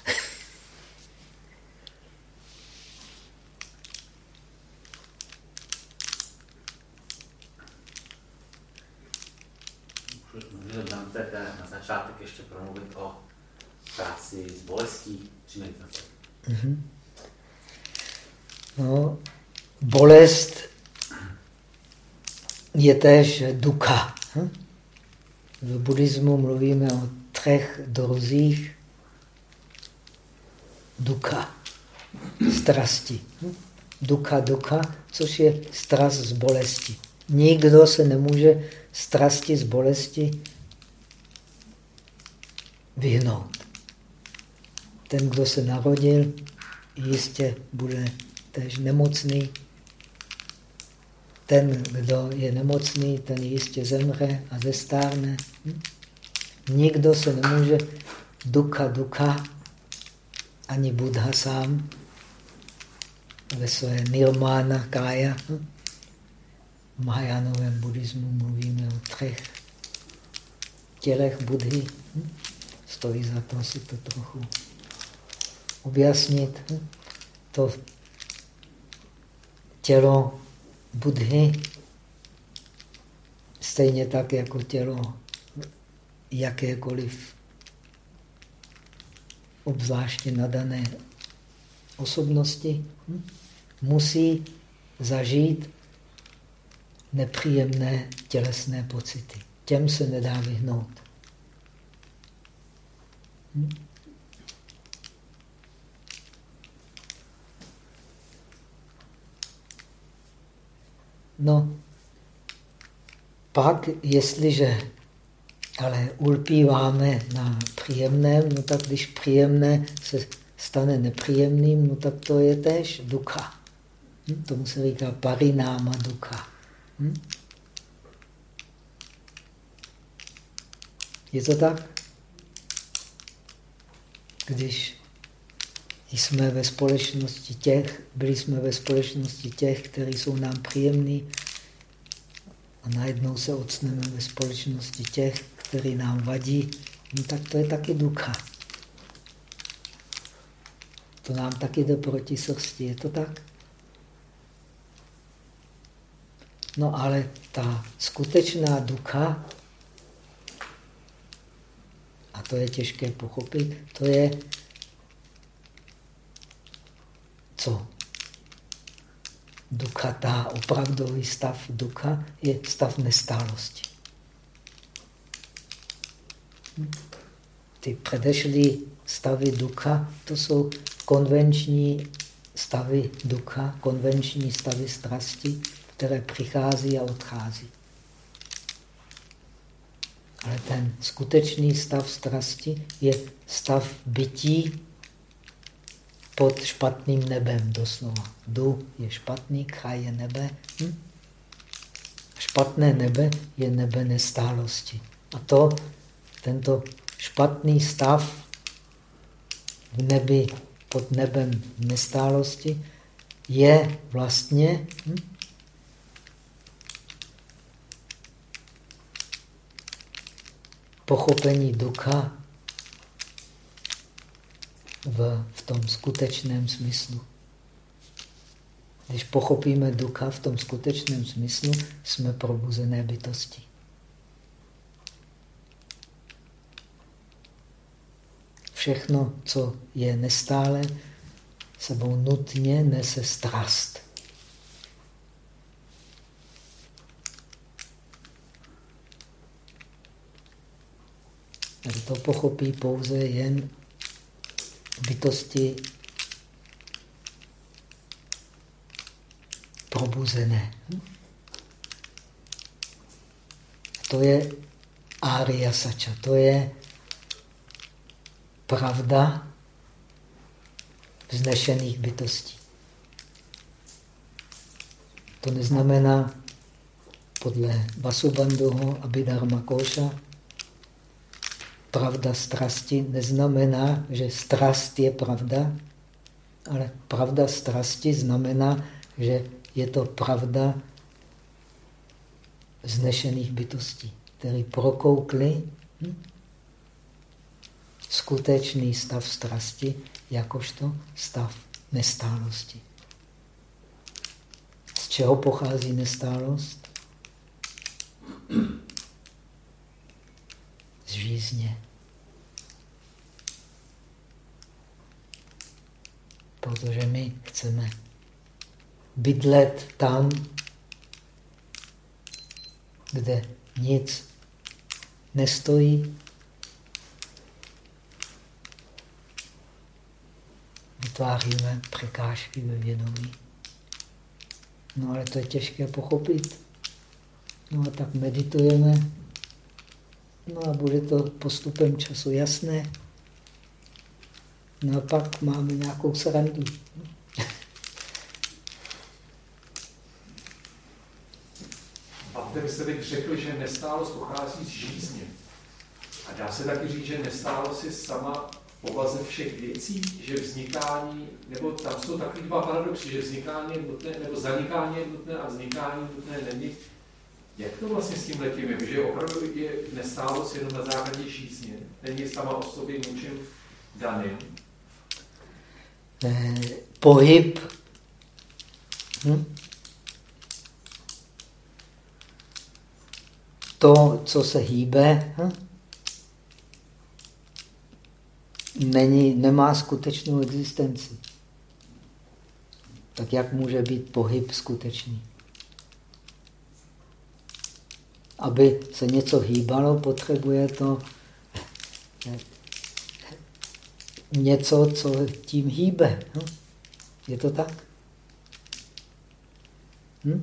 D: Můžete na začátek ještě promluvit o práci s bolestí při meditaci. Mm -hmm.
A: No, bolest je též duka. V buddhismu mluvíme o třech druzích duka, strasti. Duka, duka, což je strast z bolesti. Nikdo se nemůže strasti z bolesti vyhnout. Ten, kdo se narodil, jistě bude též nemocný. Ten, kdo je nemocný, ten jistě zemře a zestárne. Hm? Nikdo se nemůže duka duka, ani Buddha sám, ve své nirmána kája. Hm? V Mahajánovém buddhismu mluvíme o třech tělech Budhy. Hm? Stojí za to si to trochu objasnit. To tělo Budhy, stejně tak jako tělo jakékoliv obzvláště nadané osobnosti, hm, musí zažít nepříjemné tělesné pocity. Těm se nedá vyhnout. No, pak, jestliže ale ulpíváme na příjemném, no tak když příjemné se stane nepříjemným, no tak to je tež ducha. Hm? Tomu se říká parináma ducha. Hm? Je to tak? když jsme ve společnosti těch, byli jsme ve společnosti těch, kteří jsou nám příjemní a najednou se odstneme ve společnosti těch, kteří nám vadí, no tak to je taky ducha. To nám taky jde proti srsti, je to tak? No ale ta skutečná ducha, a to je těžké pochopit, to je co? Ducha, ta opravdový stav ducha je stav nestálosti. Ty předešlé stavy ducha, to jsou konvenční stavy ducha, konvenční stavy strasti, které přichází a odchází. Ale ten skutečný stav strasti je stav bytí pod špatným nebem doslova. Du je špatný, kha je nebe. Hm? Špatné nebe je nebe nestálosti. A to, tento špatný stav v nebi pod nebem nestálosti je vlastně hm? pochopení ducha v, v tom skutečném smyslu. Když pochopíme ducha v tom skutečném smyslu, jsme probuzené bytosti. Všechno, co je nestále, sebou nutně nese strast. To pochopí pouze jen bytosti probuzené. To je Arya Sača, to je pravda vznešených bytostí. To neznamená podle Vasubandhuho Abhidharma Koša, pravda strasti neznamená, že strast je pravda, ale pravda strasti znamená, že je to pravda znešených bytostí, které prokoukly hm, skutečný stav strasti jakožto stav nestálosti. Z čeho pochází nestálost? Žízně. protože my chceme bydlet tam, kde nic nestojí. Vytváříme překážky ve vědomí. No ale to je těžké pochopit. No a tak meditujeme. No a bude to postupem času jasné. No a pak máme nějakou srandu.
E: Bante, vy jste teď řekl, že nestálost pochází z žízně. A dá se taky říct, že nestálost je sama povaze všech věcí, že vznikání, nebo tam jsou takový dva paradoxy, že vznikání je nutné, nebo zanikání je nutné a vznikání nutné není. Jak to vlastně s tím letím je? Že opravdu je nestálost jenom na základě žízně, není sama o sobě ničím daným,
A: eh, pohyb. Hm? To, co se hýbe, hm? není, nemá skutečnou existenci. Tak jak může být pohyb skutečný? Aby se něco hýbalo, potřebuje to něco, co tím hýbe. No? Je to tak? Hm?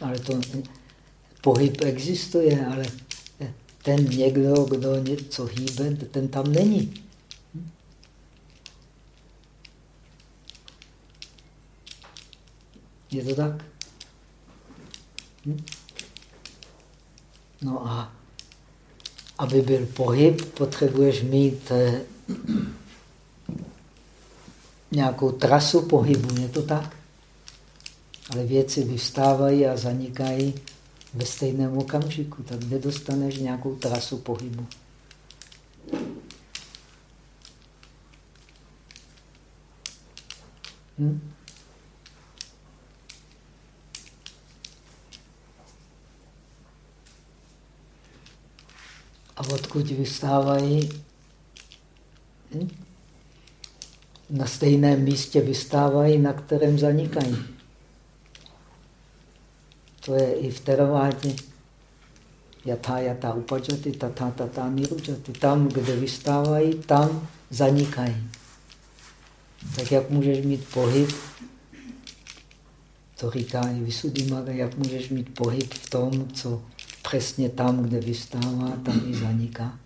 A: Ale to pohyb existuje, ale ten někdo, kdo něco hýbe, ten tam není. Hm? Je to tak? Hm? No a aby byl pohyb, potřebuješ mít eh, nějakou trasu pohybu, je to tak? Ale věci vystávají a zanikají ve stejném okamžiku, tak kde dostaneš nějakou trasu pohybu? Hm? A odkud vystávají? Hm? Na stejném místě vystávají, na kterém zanikají. To je i v teravádě. Jatá, jatá upadžaty, tatá, tatá nirudžaty. Tam, kde vystávají, tam zanikají. Tak jak můžeš mít pohyb, to říká i Visuddhimagga, jak můžeš mít pohyb v tom, co přesně tam, kde vystává, tam i zaniká.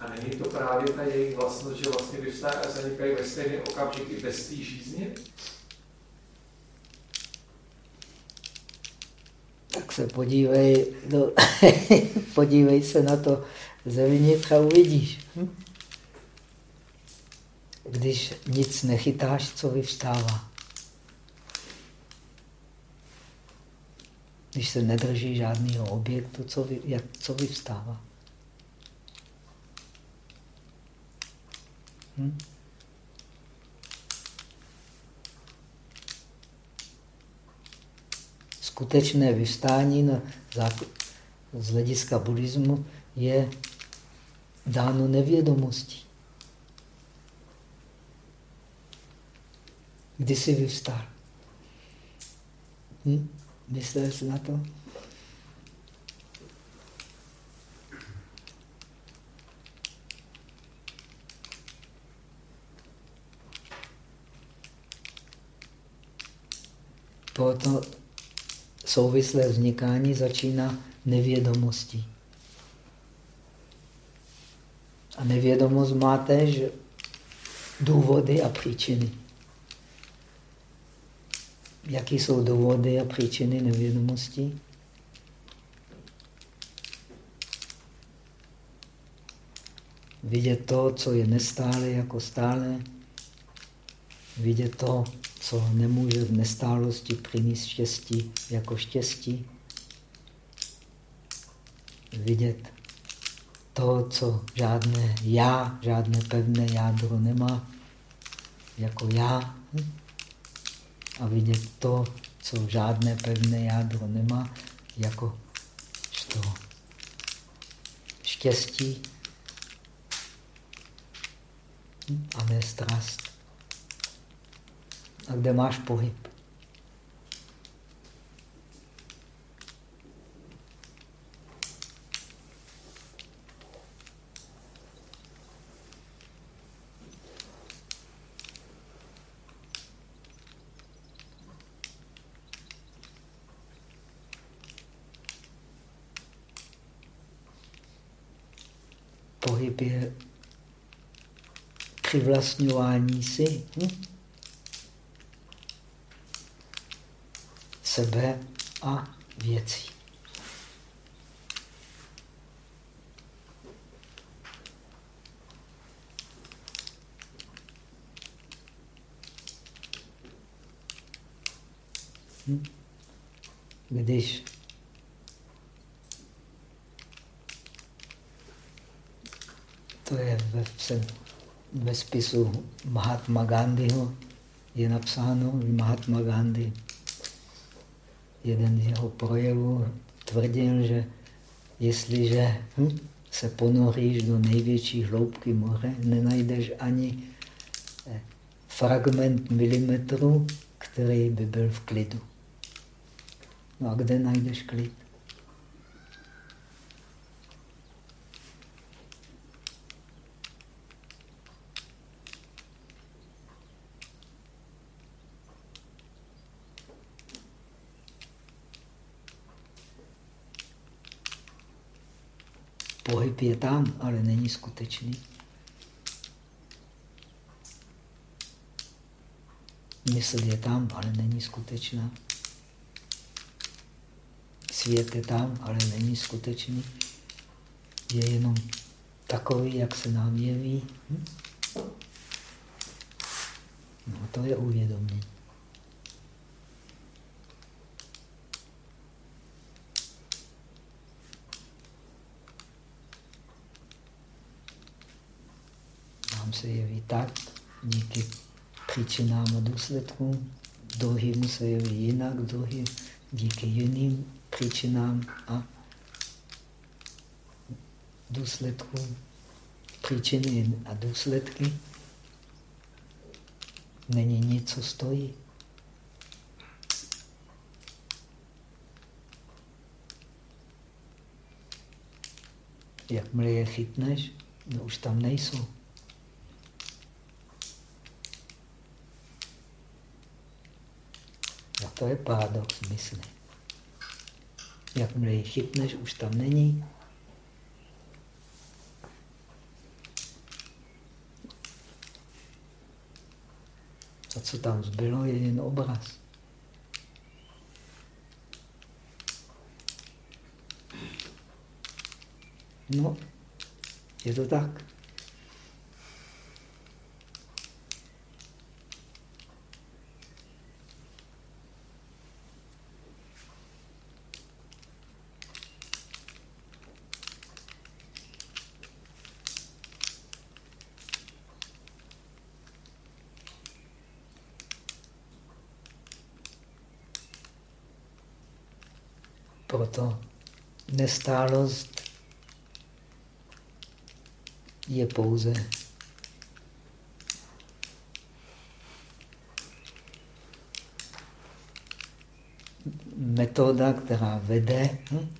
E: A není to právě ta jejich vlastnost, že vlastně vystávají a zanikají ve stejný okamžik i bez té žízně?
A: Tak se podívej, no, podívej se na to zevnitř a uvidíš. Hm? Když nic nechytáš, co vyvstává. Když se nedrží žádného objektu, co, vy, jak, co vyvstává. Hm? Skutečné vystání na z hlediska buddhismu je dáno nevědomostí. Kdy jsi vyvstal? Hm? Myslel jsi na to? Proto souvislé vznikání začíná nevědomostí. A nevědomost má též důvody a příčiny. Jaký jsou důvody a příčiny nevědomosti? Vidět to, co je nestále jako stále. Vidět to, co nemůže v nestálosti přinést štěstí jako štěstí. Vidět to, co žádné já, žádné pevné jádro nemá, jako já. Hm? A vidět to, co žádné pevné jádro nemá, jako to štěstí a ne strast a kde máš. Pohyb je přivlastňování si. Hm? sebe a věcí. Hm? Když to je ve, ve spisu Mahatma Gandhiho, je napsáno, že Mahatma Gandhi jeden z jeho projevů tvrdil, že jestliže hm, se ponoříš do největší hloubky moře, nenajdeš ani eh, fragment milimetru, který by byl v klidu. No a kde najdeš klid? Je tam, ale není skutečný. Mysl je tam, ale není skutečná. svět je tam, ale není skutečný. Je jenom takový, jak se nám jeví. Hm? No to je uvědomění. Se jeví tak, díky příčinám a důsledkům, druhým se jeví jinak, druhý díky jiným příčinám a důsledkům. Příčiny a důsledky není nic, co stojí. Jakmile je chytneš, no už tam nejsou. To je paradox mysli. Jakmile ji chytneš, už tam není. A co tam zbylo, je jen obraz. No, je to tak. Proto nestálost je pouze metoda, která vede, hm?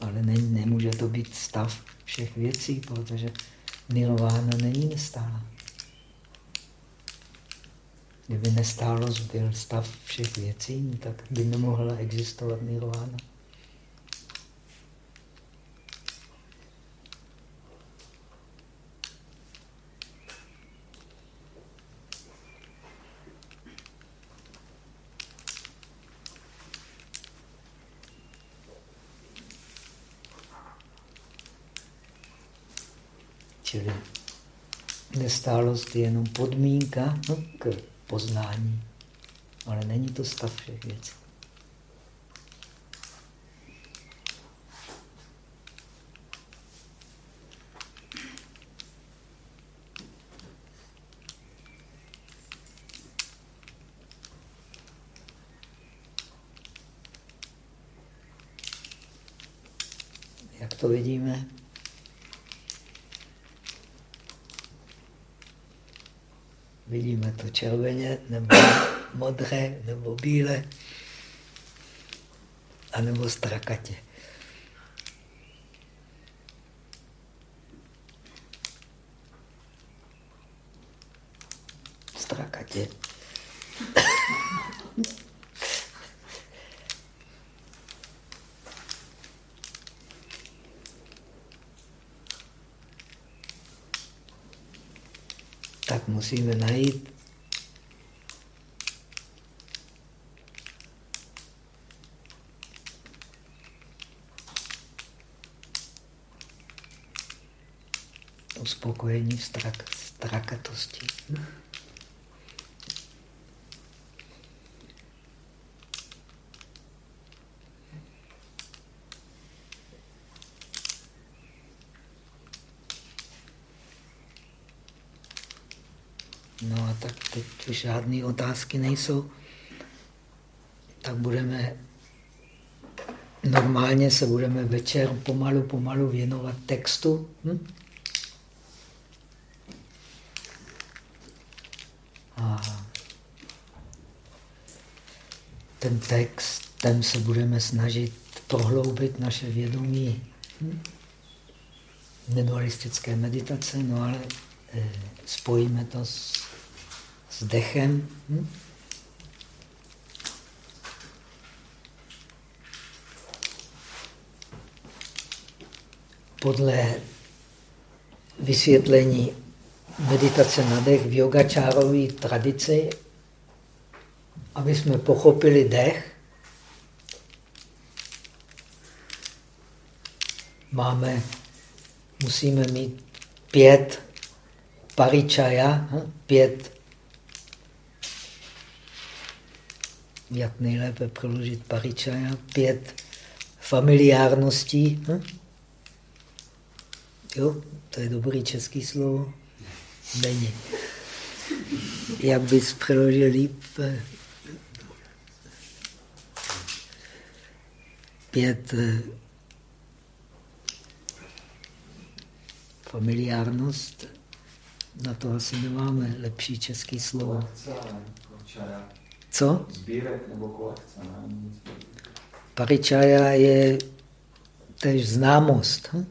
A: ale ne, nemůže to být stav všech věcí, protože nirvána není nestálá. Kdyby nestálost byl stav všech věcí, tak by nemohla existovat nirvana. Čili nestálost je jenom podmínka no, k poznání, ale není to stav všech věcí. Jak to vidíme? Vidíme to červeně, nebo modré, nebo bílé, anebo strakatě. Strakatě. tak musíme najít uspokojení strak, strakatosti. No a už žádné otázky nejsou, tak budeme, normálně se budeme večer pomalu, pomalu věnovat textu. Hm? A ten text, ten se budeme snažit prohloubit naše vědomí hm? nedualistické meditace, no ale eh, spojíme to s s dechem. Hm? Podle vysvětlení meditace na dech v yogačárové tradici, aby jsme pochopili dech, máme, musíme mít pět paričaja, hm? pět jak nejlépe přeložit paričaja, pět familiárností. Hm? Jo, to je dobrý český slovo. Není. Jak bys přeložil líp? Pět eh, familiárnost, na to asi nemáme lepší český slovo. Co?
E: Sbírek nebo kolekce.
A: Paričaja je tež známost. Hm?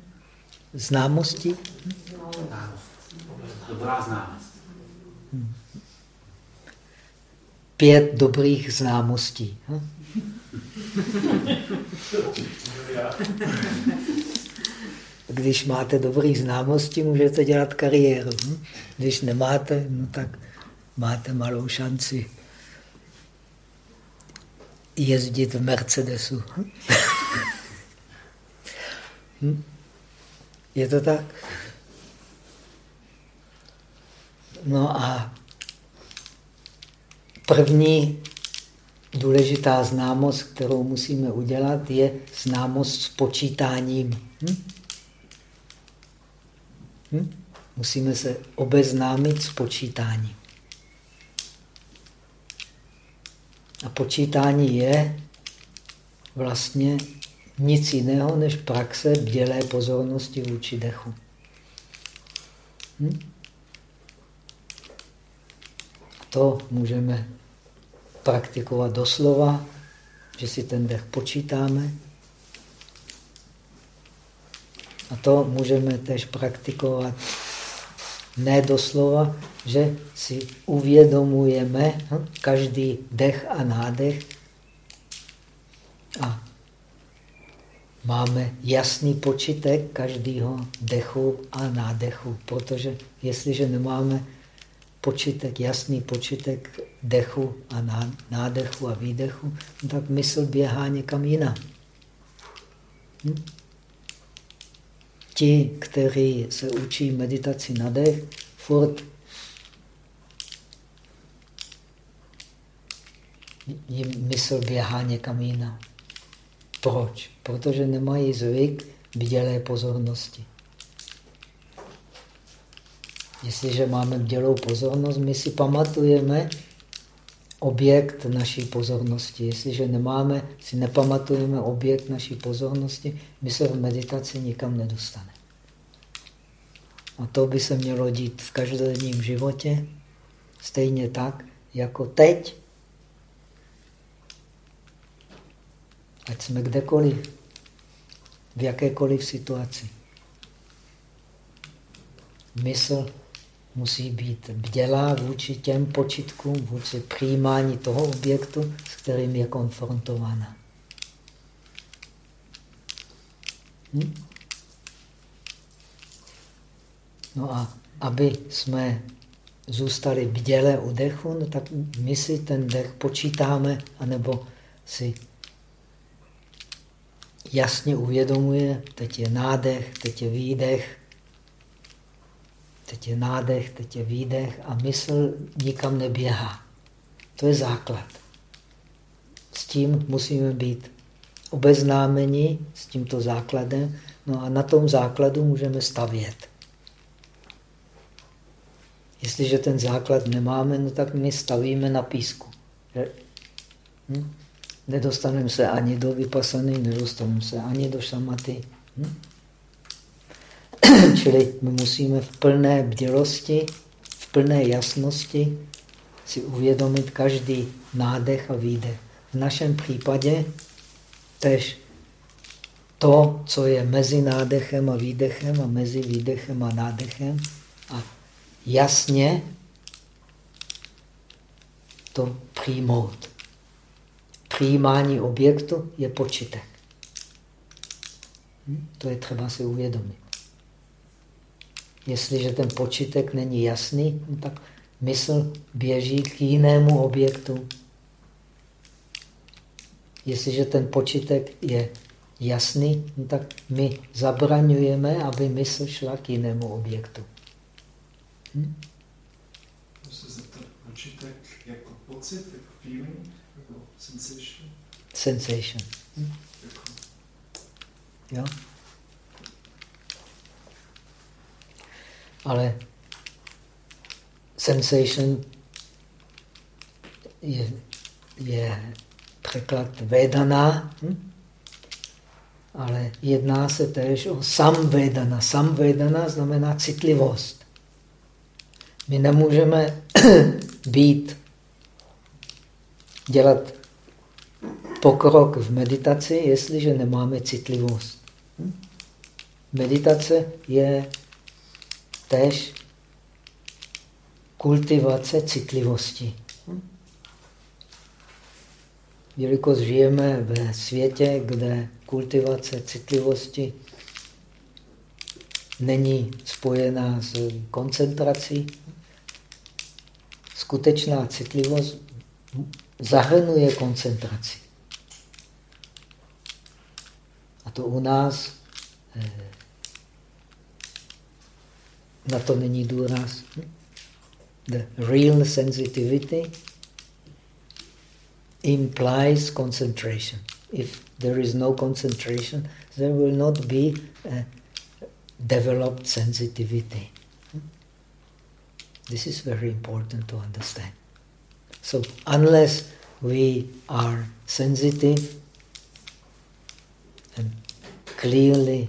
A: Známosti?
D: Dobrá známost.
A: Pět dobrých známostí. Hm? Když máte dobrých známosti, můžete dělat kariéru. Hm? Když nemáte, no tak máte malou šanci jezdit v Mercedesu. Hm? hm? Je to tak? No a první důležitá známost, kterou musíme udělat, je známost s počítáním. Hm? Hm? Musíme se obeznámit s počítáním. A počítání je vlastně nic jiného než praxe bdělé pozornosti vůči dechu. Hm? To můžeme praktikovat doslova, že si ten dech počítáme. A to můžeme tež praktikovat ne doslova, že si uvědomujeme hm, každý dech a nádech a máme jasný počítek každého dechu a nádechu, protože jestliže nemáme počítek, jasný počítek dechu a nádechu a výdechu, tak mysl běhá někam jinam. Hm? Ti, kteří se učí meditaci na dech, furt jim mysl běhá někam jinam. Proč? Protože nemají zvyk bdělé pozornosti. Jestliže máme bdělou pozornost, my si pamatujeme objekt naší pozornosti. Jestliže nemáme, si nepamatujeme objekt naší pozornosti, my se v meditaci nikam nedostane. A to by se mělo dít v každodenním životě, stejně tak, jako teď. Ať jsme kdekoliv, v jakékoliv situaci. Mysl musí být bdělá vůči těm počitkům, vůči přijímání toho objektu, s kterým je konfrontována. Hm? No a aby jsme zůstali bděle u dechu, no tak my si ten dech počítáme, anebo si jasně uvědomuje, teď je nádech, teď je výdech, teď je nádech, teď je výdech a mysl nikam neběhá. To je základ. S tím musíme být obeznámeni, s tímto základem, no a na tom základu můžeme stavět. Jestliže ten základ nemáme, no tak my stavíme na písku. Hm? Nedostaneme se ani do vypasany, nedostaneme se ani do šamaty. Hm? Čili my musíme v plné bdělosti, v plné jasnosti si uvědomit každý nádech a výdech. V našem případě tež to, co je mezi nádechem a výdechem a mezi výdechem a nádechem a jasně to přijmout. Přijímání objektu je počítek. Hm? To je třeba si uvědomit. Jestliže ten počítek není jasný, no tak mysl běží k jinému objektu. Jestliže ten počítek je jasný, no tak my zabraňujeme, aby mysl šla k jinému objektu. Hm?
F: Počitek jako pocit, jako feeling, jako sensation?
A: Sensation. Hm?
F: Jako...
A: Jo? Ale sensation je, je překlad Vedana, hm? ale jedná se též o samvedana. Samvedana znamená citlivost. My nemůžeme být, dělat pokrok v meditaci, jestliže nemáme citlivost. Hm? Meditace je též kultivace citlivosti. Jelikož žijeme ve světě, kde kultivace citlivosti není spojená s koncentrací, skutečná citlivost zahrnuje koncentraci. A to u nás eh, na to není důraz. The real sensitivity implies concentration. If there is no concentration, there will not be developed sensitivity. This is very important to understand. So unless we are sensitive and clearly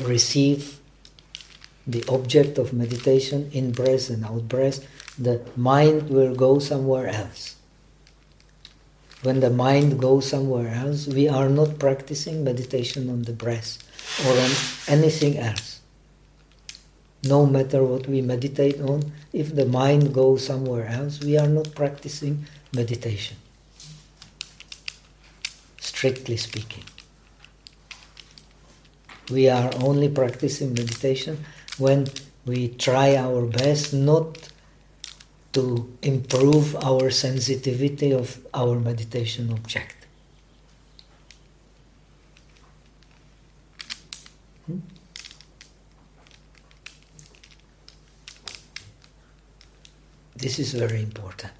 A: receive the object of meditation in breath and out breath, the mind will go somewhere else. When the mind goes somewhere else, we are not practicing meditation on the breath or on anything else. No matter what we meditate on, if the mind goes somewhere else, we are not practicing meditation, strictly speaking. We are only practicing meditation when we try our best not to improve our sensitivity of our meditation object. Hmm? This is very important.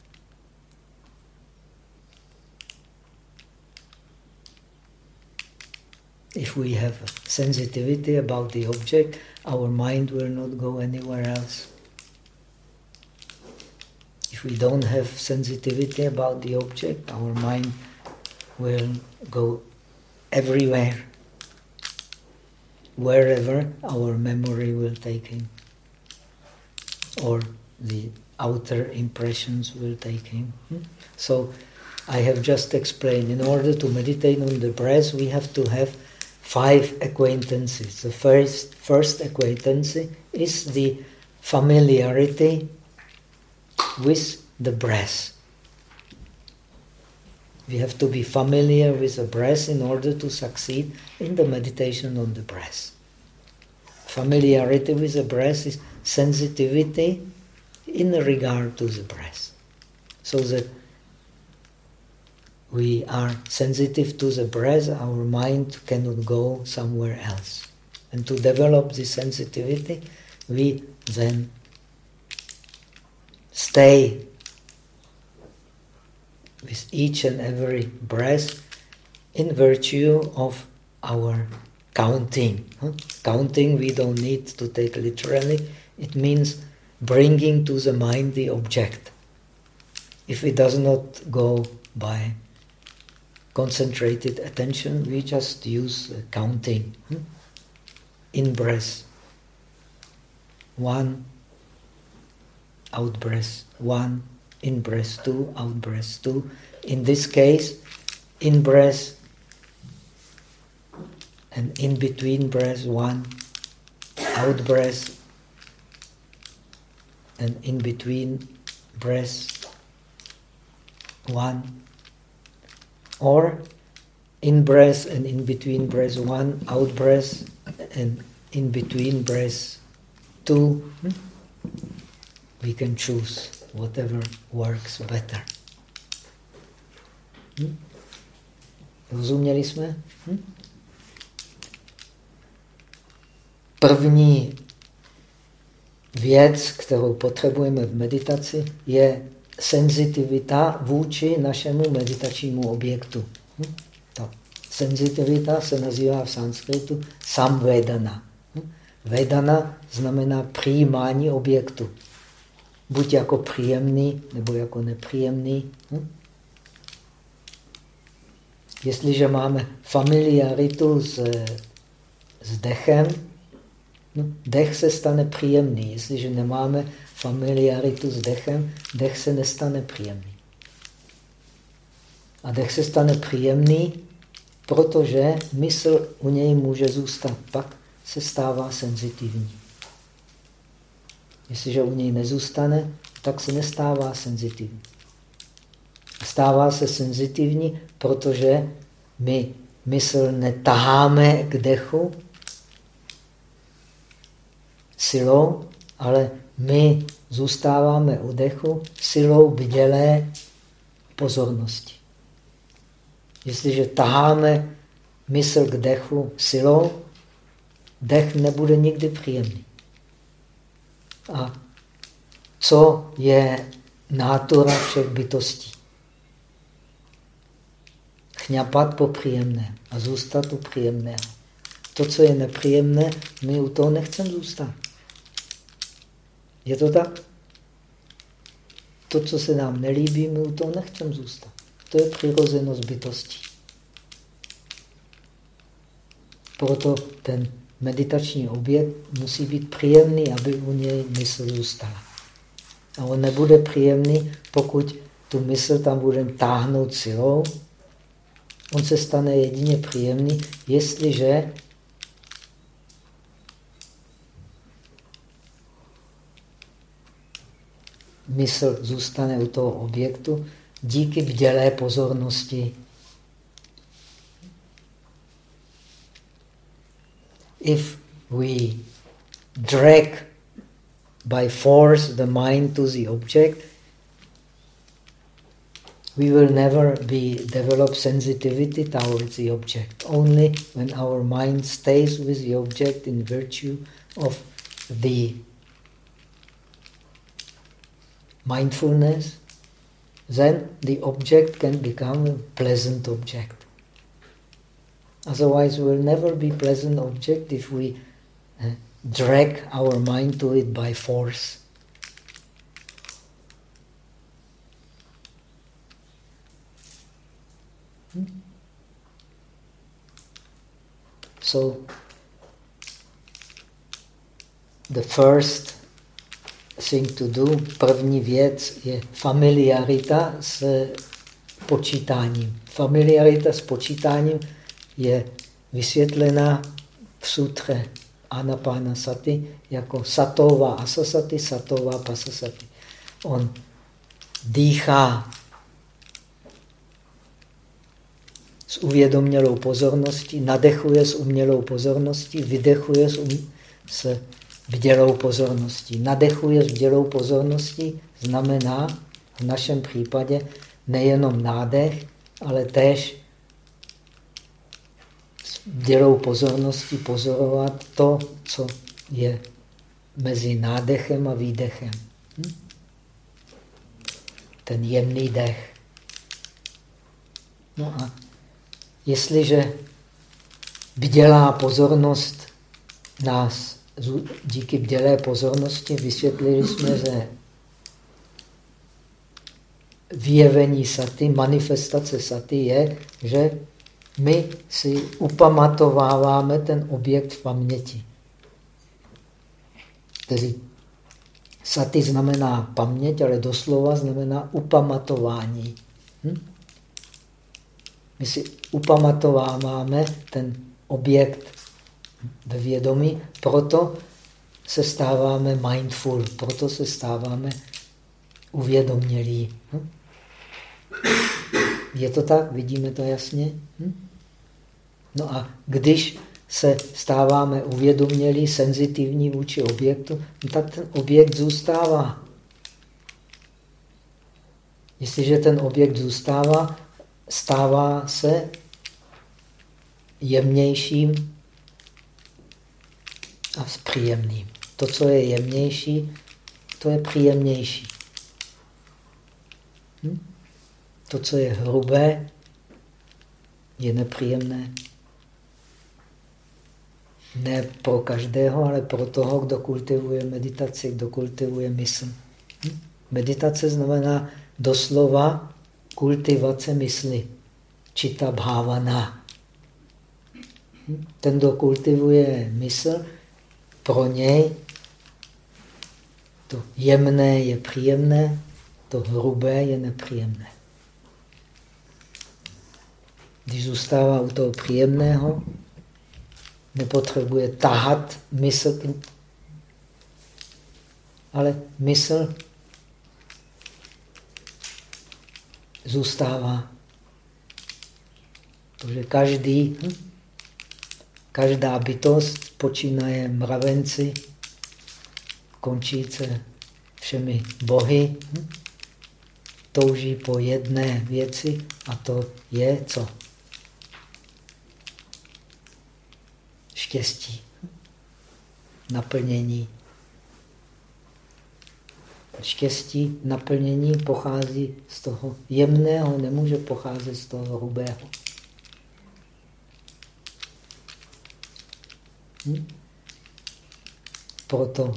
A: If we have sensitivity about the object, our mind will not go anywhere else. If we don't have sensitivity about the object, our mind will go everywhere, wherever our memory will take him, or the outer impressions will take him. Hmm? So I have just explained, in order to meditate on the breath, we have to have five acquaintances. The first, first acquaintance is the familiarity with the breath. We have to be familiar with the breath in order to succeed in the meditation on the breath. Familiarity with the breath is sensitivity in regard to the breath. So that we are sensitive to the breath, our mind cannot go somewhere else. And to develop this sensitivity, we then stay with each and every breath in virtue of our counting. Counting we don't need to take literally. It means bringing to the mind the object. If it does not go by concentrated attention, we just use counting. Hmm? In breath. One, out breath. One, in breath. Two, out breath. Two. In this case, in breath and in between breath. One, out breath and in between breath. One, or in breath and in between breath one, out breath and in between breath two. We can choose whatever works better. Rozuměli jsme? Hm? První věc, kterou potřebujeme v meditaci, je senzitivita vůči našemu meditačnímu objektu. Hm? Ta senzitivita se nazývá v sanskritu samvedana. Hm? Vedana znamená přijímání objektu. Buď jako příjemný, nebo jako nepříjemný. Hm? Jestliže máme familiaritu s, s dechem, no, dech se stane příjemný. Jestliže nemáme familiaritu s dechem, dech se nestane příjemný. A dech se stane příjemný, protože mysl u něj může zůstat. Pak se stává senzitivní. Jestliže u něj nezůstane, tak se nestává senzitivní. Stává se senzitivní, protože my mysl netaháme k dechu silou, ale my zůstáváme u dechu silou bdělé pozornosti. Jestliže taháme mysl k dechu silou, dech nebude nikdy příjemný. A co je nátura všech bytostí? Chňapat po příjemné a zůstat u příjemného. To, co je nepříjemné, my u toho nechceme zůstat. Je to tak? To, co se nám nelíbí, my u toho nechceme zůstat. To je přirozenost bytostí. Proto ten meditační objekt musí být příjemný, aby u něj mysl zůstala. A on nebude příjemný, pokud tu mysl tam budeme táhnout silou. On se stane jedině příjemný, jestliže mysl zůstane u toho objektu díky vdělé pozornosti. If we drag by force the mind to the object, we will never be develop sensitivity towards the object. Only when our mind stays with the object in virtue of the mindfulness, then the object can become a pleasant object. Otherwise, we will never be pleasant object if we uh, drag our mind to it by force. Hmm? So, the first thing to do, první věc je familiarita s počítáním. Familiarita s počítáním je vysvětlena v sutře Anapána Sati jako satová asasati, satová pasasati. On dýchá s uvědomělou pozorností, nadechuje s umělou pozorností, vydechuje s, um, s bdělou pozorností. Nadechuje s bdělou pozorností znamená v našem případě nejenom nádech, ale též s bdělou pozorností pozorovat to, co je mezi nádechem a výdechem. Hm? Ten jemný dech. No a jestliže bdělá pozornost nás díky bdělé pozornosti vysvětlili jsme, že vyjevení saty, manifestace saty je, že my si upamatováváme ten objekt v paměti. Tedy saty znamená paměť, ale doslova znamená upamatování. Hm? My si upamatováváme ten objekt ve vědomí, proto se stáváme mindful, proto se stáváme uvědomělí. Hm? Je to tak? Vidíme to jasně? Hm? No a když se stáváme uvědomělí, senzitivní vůči objektu, no tak ten objekt zůstává. Jestliže ten objekt zůstává, stává se jemnějším a s příjemným. To, co je jemnější, to je příjemnější. Hm? To, co je hrubé, je nepříjemné. Ne pro každého, ale pro toho, kdo kultivuje meditaci, kdo kultivuje mysl. Hm? Meditace znamená doslova kultivace mysli. Čita bhavana. Hm? Ten, kdo kultivuje mysl, pro něj to jemné je příjemné, to hrubé je nepříjemné. Když zůstává u toho příjemného, nepotřebuje tahat mysl, ale mysl zůstává. Protože každý, hm, každá bytost počínaje mravenci, končíce všemi bohy, hm, touží po jedné věci a to je co? Štěstí, naplnění. Štěstí, naplnění pochází z toho jemného, nemůže pocházet z toho hrubého. Hm? Proto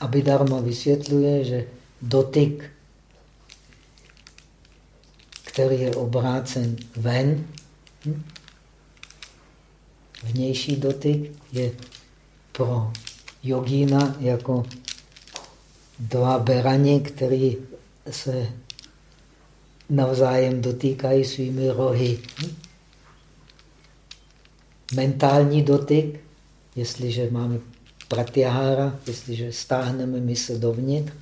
A: Abhidharma vysvětluje, že dotyk, který je obrácen ven, hm? vnější dotyk je pro jogína jako dva berani, který se navzájem dotýkají svými rohy. Hm? Mentální dotyk, jestliže máme pratyahara, jestliže stáhneme mysl dovnitř,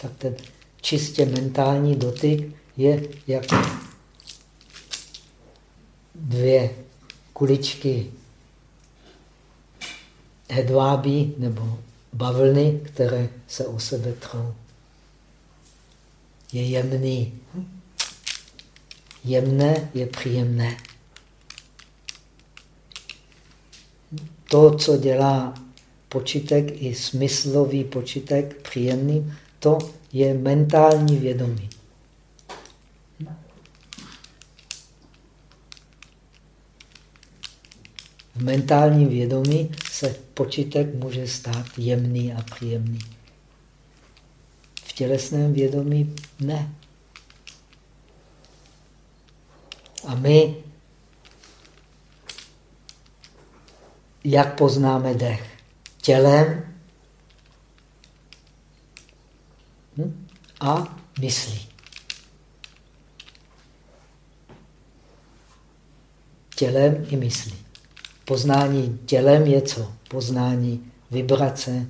A: tak ten čistě mentální dotyk je jako dvě kuličky hedvábí nebo bavlny, které se o sebe trou. Je jemný. Jemné je příjemné. To, co dělá počítek i smyslový počítek příjemný, to je mentální vědomí. V mentálním vědomí se počítek může stát jemný a příjemný. V tělesném vědomí ne. A my, jak poznáme dech? Tělem hm? a myslí. Tělem i myslí. Poznání tělem je co? Poznání vibrace,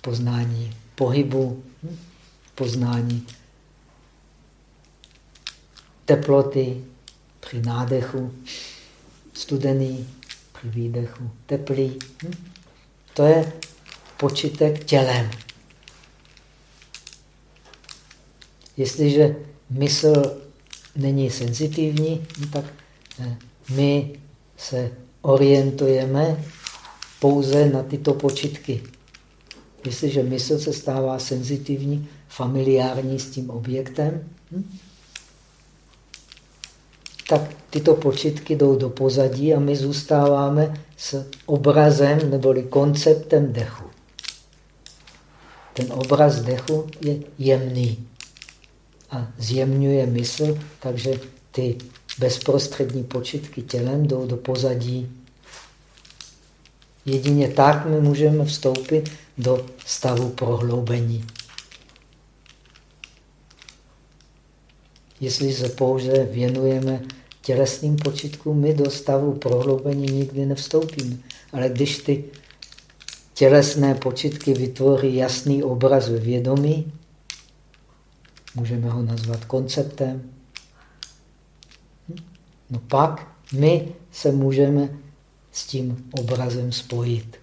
A: poznání pohybu, poznání teploty při nádechu, studený při výdechu, teplý. To je počítek tělem. Jestliže mysl není senzitivní, no tak eh, my se orientujeme pouze na tyto počitky. Jestliže mysl se stává senzitivní, familiární s tím objektem, hm? Tak tyto počitky jdou do pozadí a my zůstáváme s obrazem neboli konceptem dechu. Ten obraz dechu je jemný a zjemňuje mysl, takže ty bezprostřední počitky tělem jdou do pozadí. Jedině tak my můžeme vstoupit do stavu prohloubení. Jestli se pouze věnujeme tělesným počitkům, my do stavu prohloubení nikdy nevstoupíme. Ale když ty tělesné počitky vytvoří jasný obraz ve vědomí, můžeme ho nazvat konceptem. No pak my se můžeme s tím obrazem spojit.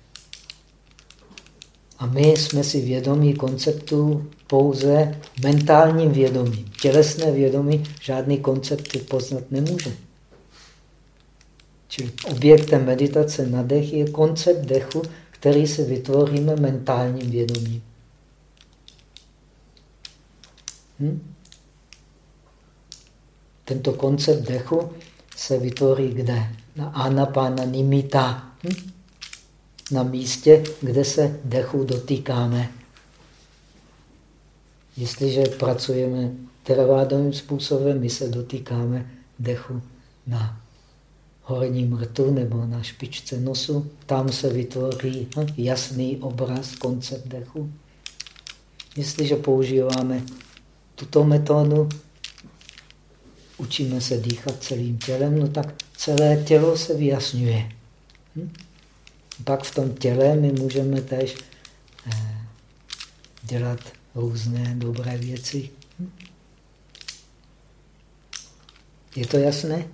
A: A my jsme si vědomí konceptu pouze mentálním vědomím. Tělesné vědomí žádný koncept poznat nemůže. Čili objektem meditace na dech je koncept dechu, který si vytvoříme mentálním vědomím. Hm? Tento koncept dechu se vytvoří kde? Na anapána nimita. Hm? Na místě, kde se dechu dotýkáme. Jestliže pracujeme teravádovým způsobem, my se dotýkáme dechu na horním rtu nebo na špičce nosu. Tam se vytvoří hm, jasný obraz, koncept dechu. Jestliže používáme tuto metodu, učíme se dýchat celým tělem, no tak celé tělo se vyjasňuje. Hm? Pak v tom těle my můžeme tež eh, dělat různé dobré věci. Je to jasné?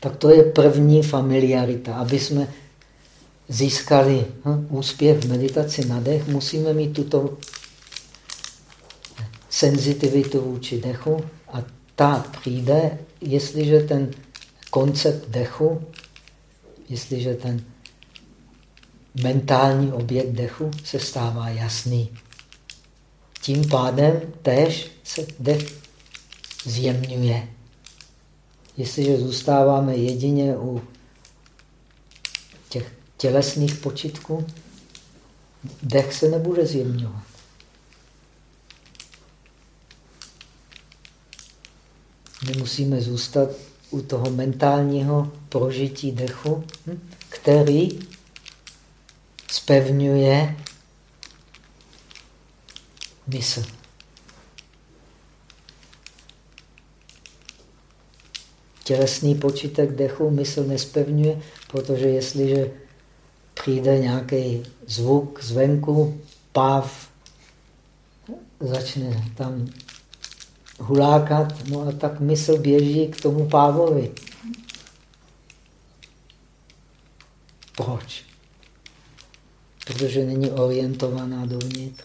A: Tak to je první familiarita. Aby jsme získali hm, úspěch v meditaci na dech, musíme mít tuto senzitivitu vůči dechu a ta přijde, jestliže ten koncept dechu, jestliže ten mentální objekt dechu se stává jasný. Tím pádem též se dech zjemňuje. Jestliže zůstáváme jedině u těch tělesných počitků, dech se nebude zjemňovat. My musíme zůstat u toho mentálního prožití dechu, hm, který spevňuje mysl. Tělesný počítek dechu mysl nespevňuje, protože jestliže přijde nějaký zvuk zvenku, páv, začne tam hulákat, no a tak mysl běží k tomu pávovi. Proč? Protože není orientovaná dovnitř.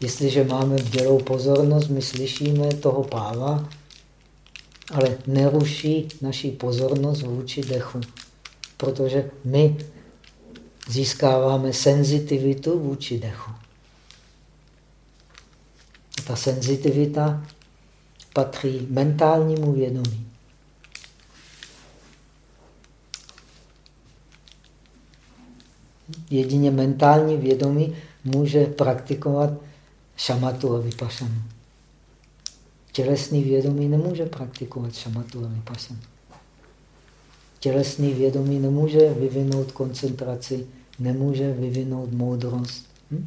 A: Jestliže máme vdělou pozornost, my slyšíme toho páva, ale neruší naši pozornost vůči dechu. Protože my získáváme senzitivitu vůči dechu ta senzitivita patří mentálnímu vědomí. Jedině mentální vědomí může praktikovat šamatu a vypašanu. Tělesný vědomí nemůže praktikovat šamatu a vypašanu. Tělesný vědomí nemůže vyvinout koncentraci, nemůže vyvinout moudrost. Hm?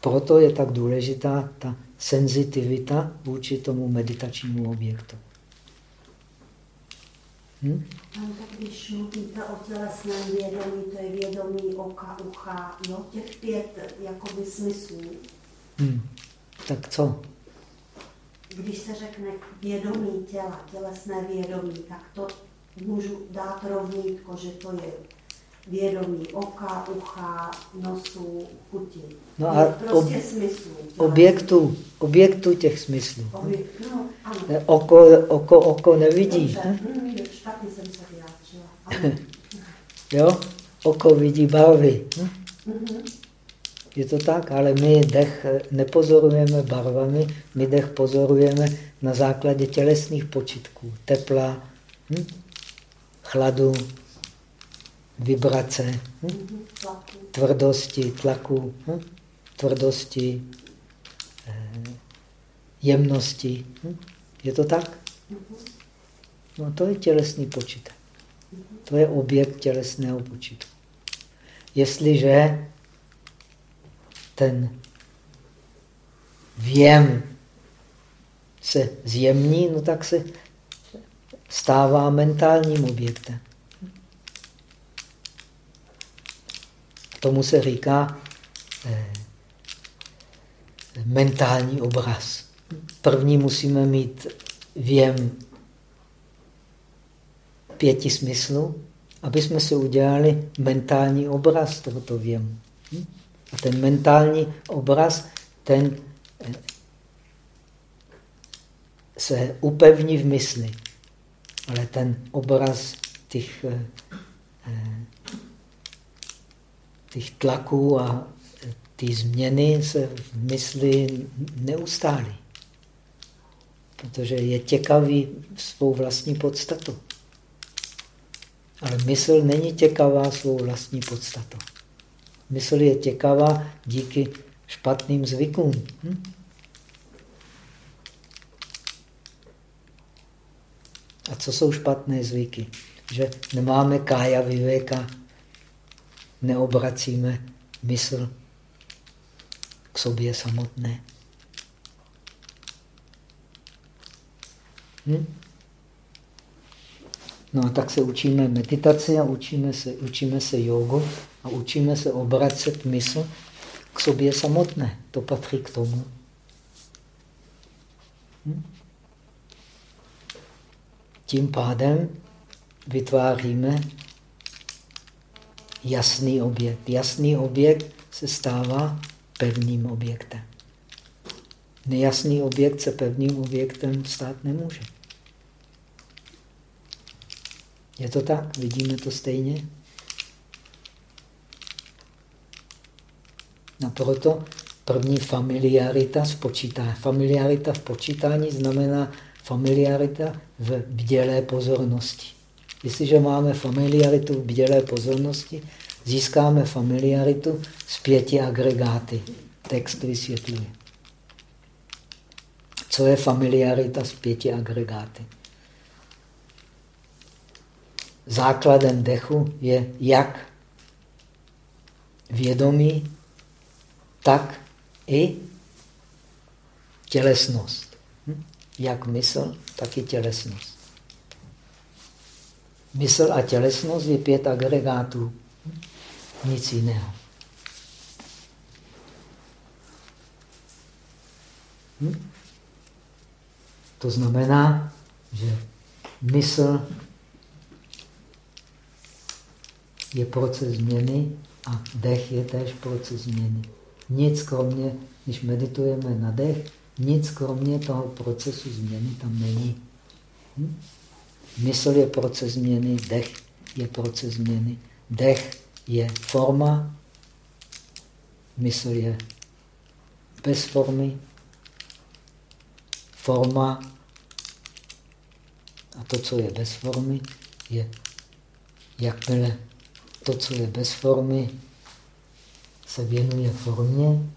A: Proto je tak důležitá ta senzitivita vůči tomu meditačnímu objektu.
G: Hm? tak když mluvíte o tělesném vědomí, to je vědomí oka, ucha, jo, těch pět jakoby smyslů.
A: Hm. Tak co?
G: Když se řekne vědomí těla, tělesné vědomí, tak to můžu dát rovnítko, že to je vědomí oka, ucha, nosu, chuti.
A: No a prostě ob, smyslů. Objektu, objektu těch smyslů.
G: No.
A: Oko, oko, oko nevidí.
G: Hm? špatně jsem se vyjádřila.
A: jo, oko vidí barvy. Hm? Mm-hmm. Je to tak, ale my dech nepozorujeme barvami, my dech pozorujeme na základě tělesných počitků, tepla, hm? chladu, vibrace, hm? tvrdosti, tlaku, hm? Tvrdosti, eh, jemnosti. Hm? Je to tak? No to je tělesný počítek. To je objekt tělesného počítu. Jestliže ten věm se zjemní, no tak se stává mentálním objektem. Tomu se říká eh, mentální obraz. První musíme mít věm pěti smyslů, aby jsme si udělali mentální obraz tohoto věmu. A ten mentální obraz, ten eh, se upevní v mysli. Ale ten obraz těch, eh, eh, těch tlaků a ty změny se v mysli neustálí. Protože je těkavý svou vlastní podstatu. Ale mysl není těkavá svou vlastní podstatou. Mysl je těkavá díky špatným zvykům. Hm? A co jsou špatné zvyky? Že nemáme kája vyvéka, neobracíme mysl k sobě samotné. Hm? No a tak se učíme meditaci a učíme se, učíme se jogu a učíme se obracet mysl k sobě samotné. To patří k tomu. Hm? Tím pádem vytváříme jasný objekt. Jasný objekt se stává pevným objektem. Nejasný objekt se pevným objektem stát nemůže. Je to tak? Vidíme to stejně? A proto první familiarita v počítání. Familiarita v počítání znamená familiarita v bdělé pozornosti. Jestliže máme familiaritu v bdělé pozornosti, získáme familiaritu s pěti agregáty. Text vysvětluje. Co je familiarita s pěti agregáty? Základem dechu je jak vědomí, tak i tělesnost. Hm? Jak mysl, tak i tělesnost. Mysl a tělesnost je pět agregátů. Nic jiného. Hm? To znamená, že mysl je proces změny a dech je též proces změny. Nic kromě, když meditujeme na dech, nic kromě toho procesu změny tam není. Hm? Mysl je proces změny, dech je proces změny. Dech je forma, mysl je bez formy, forma a to, co je bez formy, je jakmile to, co je bez formy, se věnuje formě,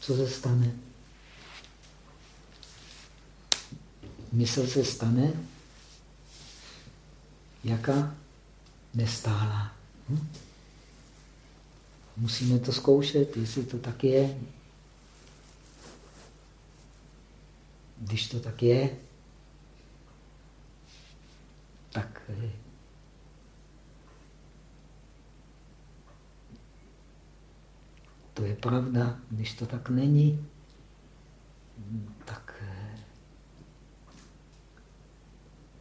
A: co se stane? Mysl se stane jaká? Nestálá. Musíme to zkoušet, jestli to tak je. Když to tak je, tak eh, to je pravda. Když to tak není, tak eh,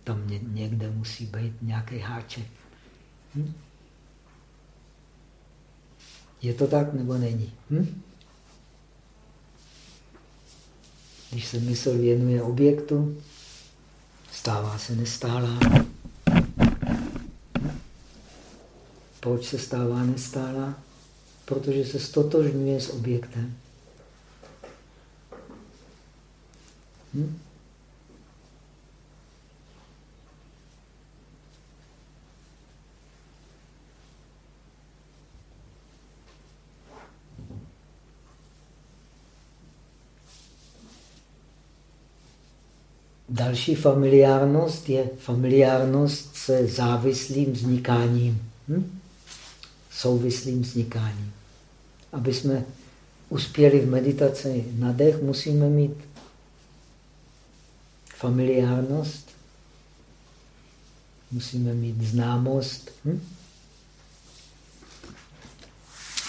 A: tam někde musí být nějaký háček. Hm? Je to tak nebo není? Hm? Když se mysl věnuje objektu, stává se nestálá. Proč se stává nestálá? Protože se stotožňuje s objektem. Hm? Další familiárnost je familiárnost se závislým vznikáním. Hm? Souvislým vznikáním. Aby jsme uspěli v meditaci na dech, musíme mít familiárnost, musíme mít známost hm?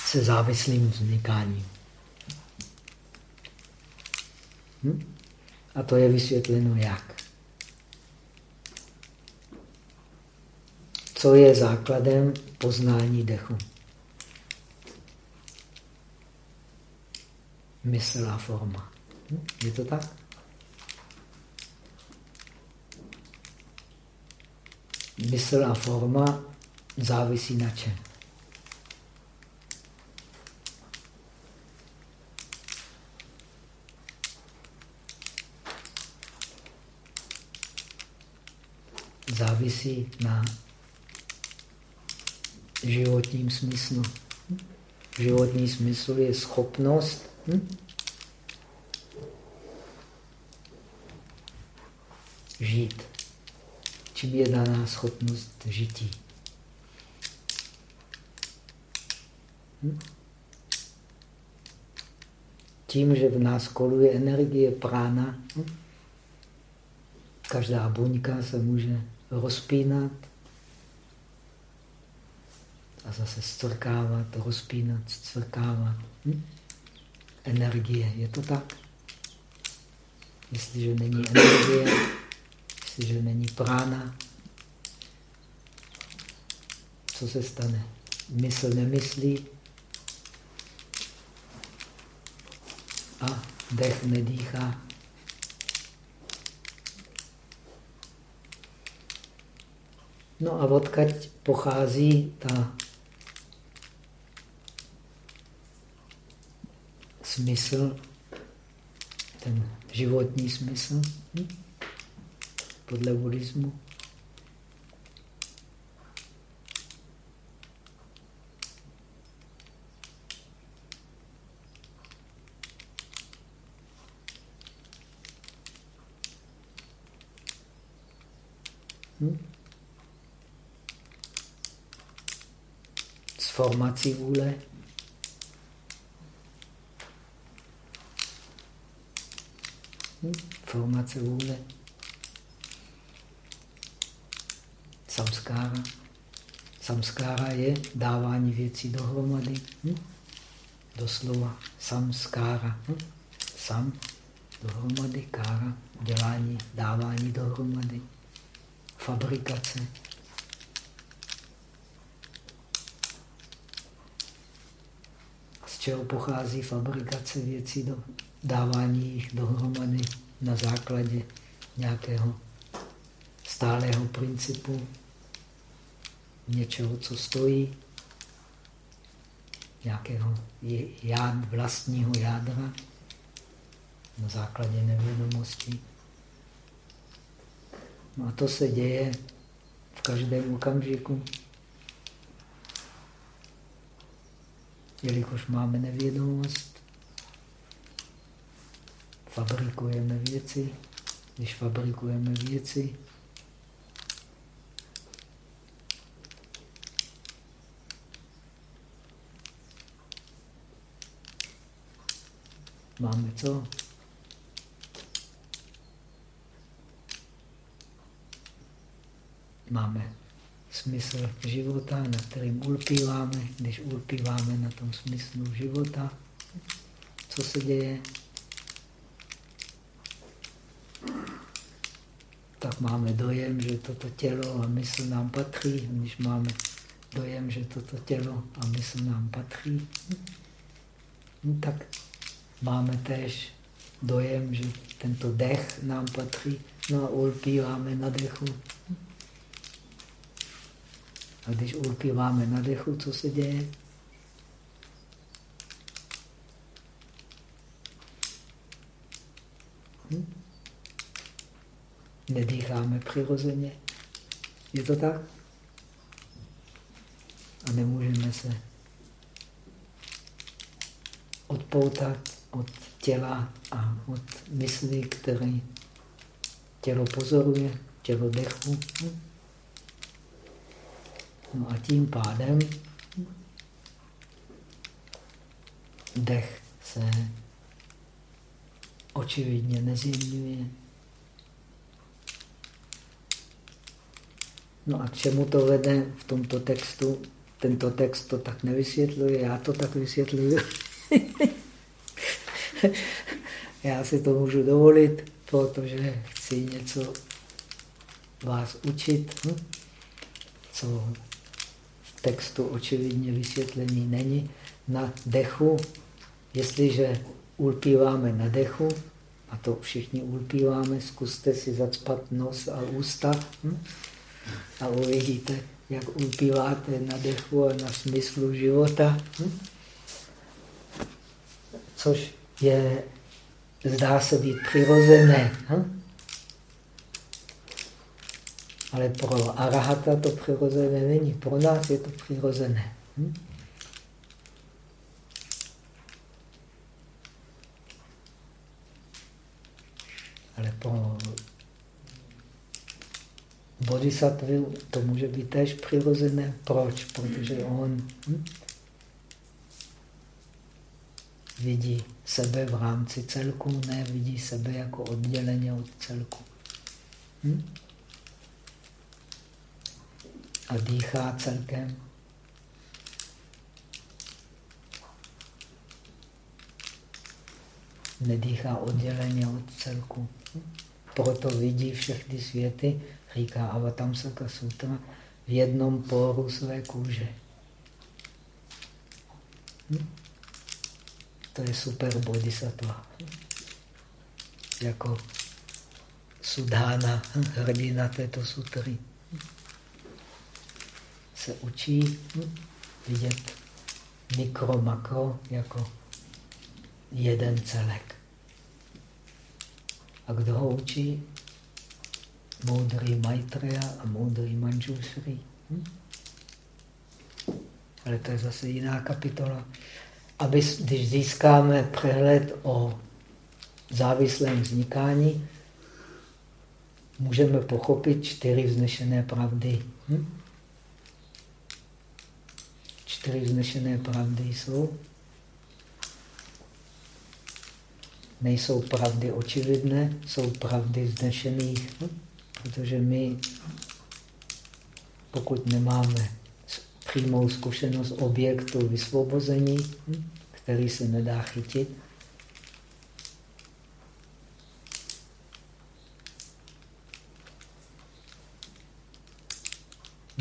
A: se závislým vznikáním. Hm? A to je vysvětleno jak. co je základem poznání dechu. Mysl a forma. Hm? Je to tak? Mysl a forma závisí na čem? Závisí na životním smyslu. Životní smysl je schopnost hm? žít. Čím je daná schopnost žití? Hm? Tím, že v nás koluje energie prána, hm? každá buňka se může rozpínat a zase zcvrkávat, rozpínat, zcvrkávat. Hm? Energie, je to tak? Jestliže není energie, jestliže není prána, co se stane? Mysl nemyslí a dech nedýchá. No a odkaď pochází ta smysl, ten životní smysl hm? podle buddhismu. Formací vůle. Hm? Formace vůle. Samskára. Samskára je dávání věcí dohromady. Hm? Doslova samskára. Hm? Sam dohromady, kára, dělání, dávání dohromady, fabrikace. Čeho pochází fabrikace věcí, do, dávání jich dohromady na základě nějakého stálého principu, něčeho, co stojí, nějakého jád, vlastního jádra na základě nevědomosti. No a to se děje v každém okamžiku. Jelikož máme nevědomost, fabrikujeme věci. Když fabrikujeme věci, máme co? Máme smysl života, na kterým ulpíváme. Když ulpíváme na tom smyslu života, co se děje? Tak máme dojem, že toto tělo a mysl nám patří. Když máme dojem, že toto tělo a mysl nám patří, no tak máme též dojem, že tento dech nám patří. No a ulpíváme na dechu. A když ulpíváme na dechu, co se děje? Hm? Nedýcháme přirozeně. Je to tak? A nemůžeme se odpoutat od těla a od mysli, který tělo pozoruje, tělo dechu. Hm? No a tím pádem dech se očividně nezjemňuje. No a k čemu to vede v tomto textu? Tento text to tak nevysvětluje, já to tak vysvětluji. já si to můžu dovolit, protože chci něco vás učit. Hm? co textu očividně vysvětlení není, na dechu, jestliže ulpíváme na dechu, a to všichni ulpíváme, zkuste si zacpat nos a ústa hm? a uvidíte, jak ulpíváte na dechu a na smyslu života. Hm? Což je, zdá se být přirozené. Hm? Ale pro arahata to přirozené není. Pro nás je to přirozené. Hm? Ale pro bodhisattvu to může být též přirozené. Proč? Protože on hm, vidí sebe v rámci celku, ne vidí sebe jako odděleně od celku. Hm? A dýchá celkem. Nedýchá odděleně od celku. Proto vidí všechny světy, říká Avatamsaka Sutra, v jednom poru své kůže. Hm? To je super bodhisattva. Jako Sudhana, hrdina této sutry. Se učí hm, vidět mikro, makro jako jeden celek. A kdo ho učí? Moudrý Maitreya a moudrý Manjushri. Hm? Ale to je zase jiná kapitola. Aby, když získáme přehled o závislém vznikání, můžeme pochopit čtyři vznešené pravdy. Hm? Čtyři vznešené pravdy jsou nejsou pravdy očividné, jsou pravdy vznešených. Hm? Protože my, pokud nemáme přímou zkušenost objektu vysvobození, hm? který se nedá chytit,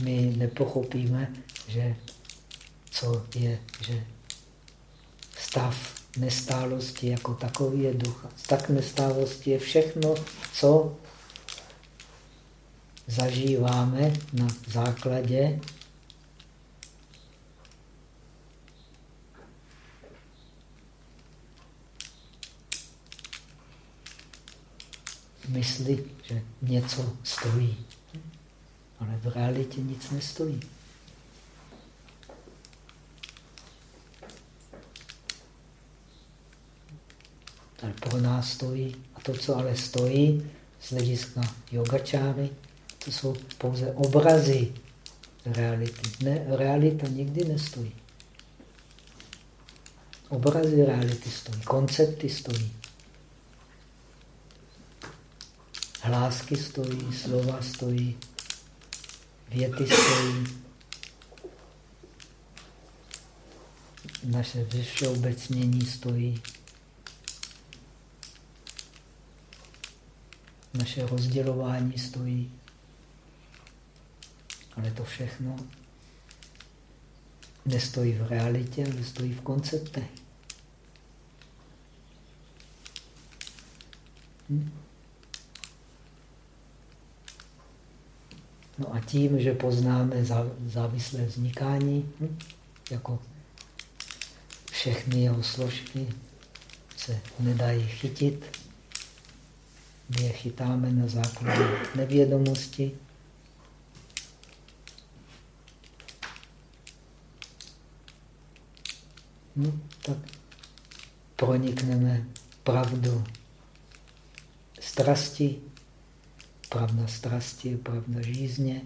A: my nepochopíme, že co je, že stav nestálosti jako takový je ducha. Tak nestálosti je všechno, co zažíváme na základě mysli, že něco stojí. Ale v realitě nic nestojí. Pro nás stojí. A to, co ale stojí z hlediska yogačáry, to jsou pouze obrazy reality. Ne, realita nikdy nestojí. Obrazy reality stojí, koncepty stojí. Hlásky stojí, slova stojí, věty stojí. Naše všeobecnění stojí. Naše rozdělování stojí. Ale to všechno nestojí v realitě, ale stojí v konceptech. Hm? No a tím, že poznáme závislé vznikání, hm? jako všechny jeho složky se nedají chytit, my je chytáme na základě nevědomosti. No, tak pronikneme pravdu strasti, pravda strasti, pravda žízně,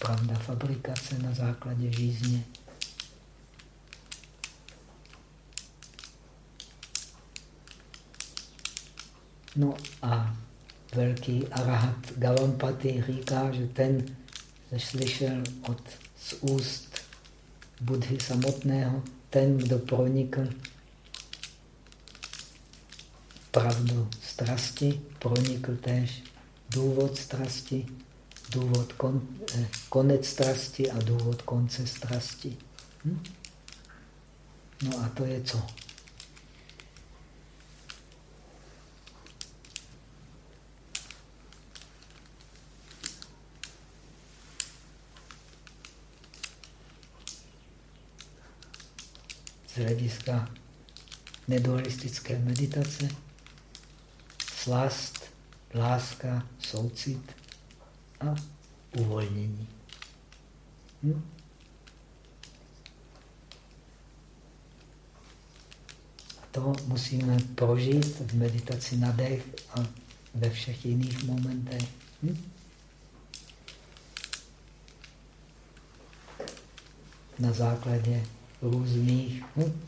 A: pravda fabrikace na základě žízně. No a velký arahat Gavampati říká, že ten slyšel od z úst Budhy samotného, ten, kdo pronikl pravdu strasti, pronikl též důvod strasti, důvod kon, eh, konec strasti a důvod konce strasti. Hm? No a to je co? Z hlediska nedualistické meditace slast, láska, soucit a uvolnění. Hm? to musíme prožít v meditaci na dech a ve všech jiných momentech. Hm? Na základě různých hm?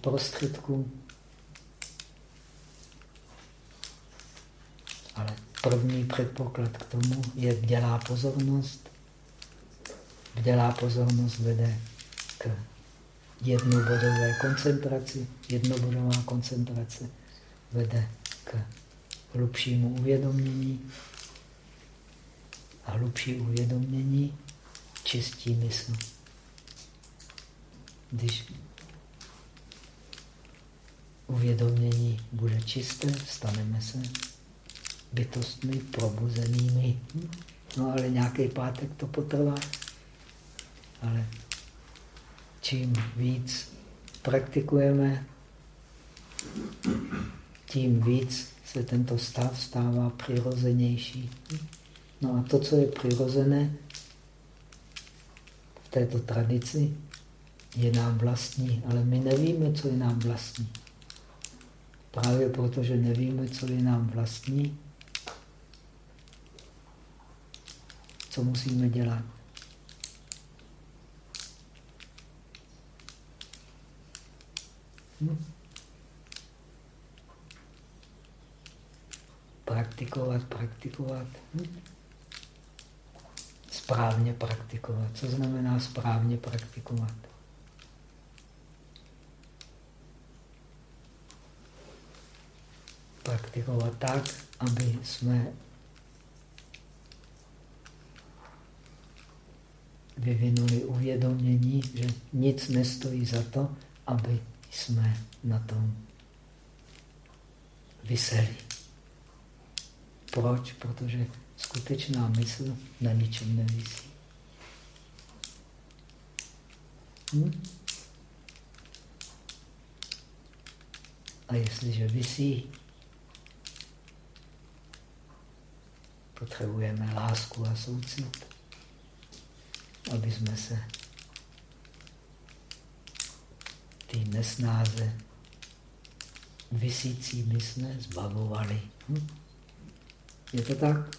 A: prostředků. Ale první předpoklad k tomu je vdělá pozornost. Vdělá pozornost vede k jednobodové koncentraci. Jednobodová koncentrace vede k hlubšímu uvědomění a hlubší uvědomění čistí mysl. Když uvědomění bude čisté, staneme se bytostmi probuzenými. No ale nějaký pátek to potrvá. Ale čím víc praktikujeme, tím víc se tento stav stává přirozenější. No a to, co je přirozené v této tradici, je nám vlastní, ale my nevíme, co je nám vlastní. Právě protože nevíme, co je nám vlastní, co musíme dělat? Hm? Praktikovat, praktikovat. Hm? Správně praktikovat. Co znamená správně praktikovat? Praktikovat tak, aby jsme vyvinuli uvědomění, že nic nestojí za to, aby jsme na tom vyseli. Proč? Protože skutečná mysl na ničem nevisí. Hm? A jestliže visí, potřebujeme lásku a soucit, aby jsme se ty nesnáze vysící mysle zbavovali. Hm? Je to tak?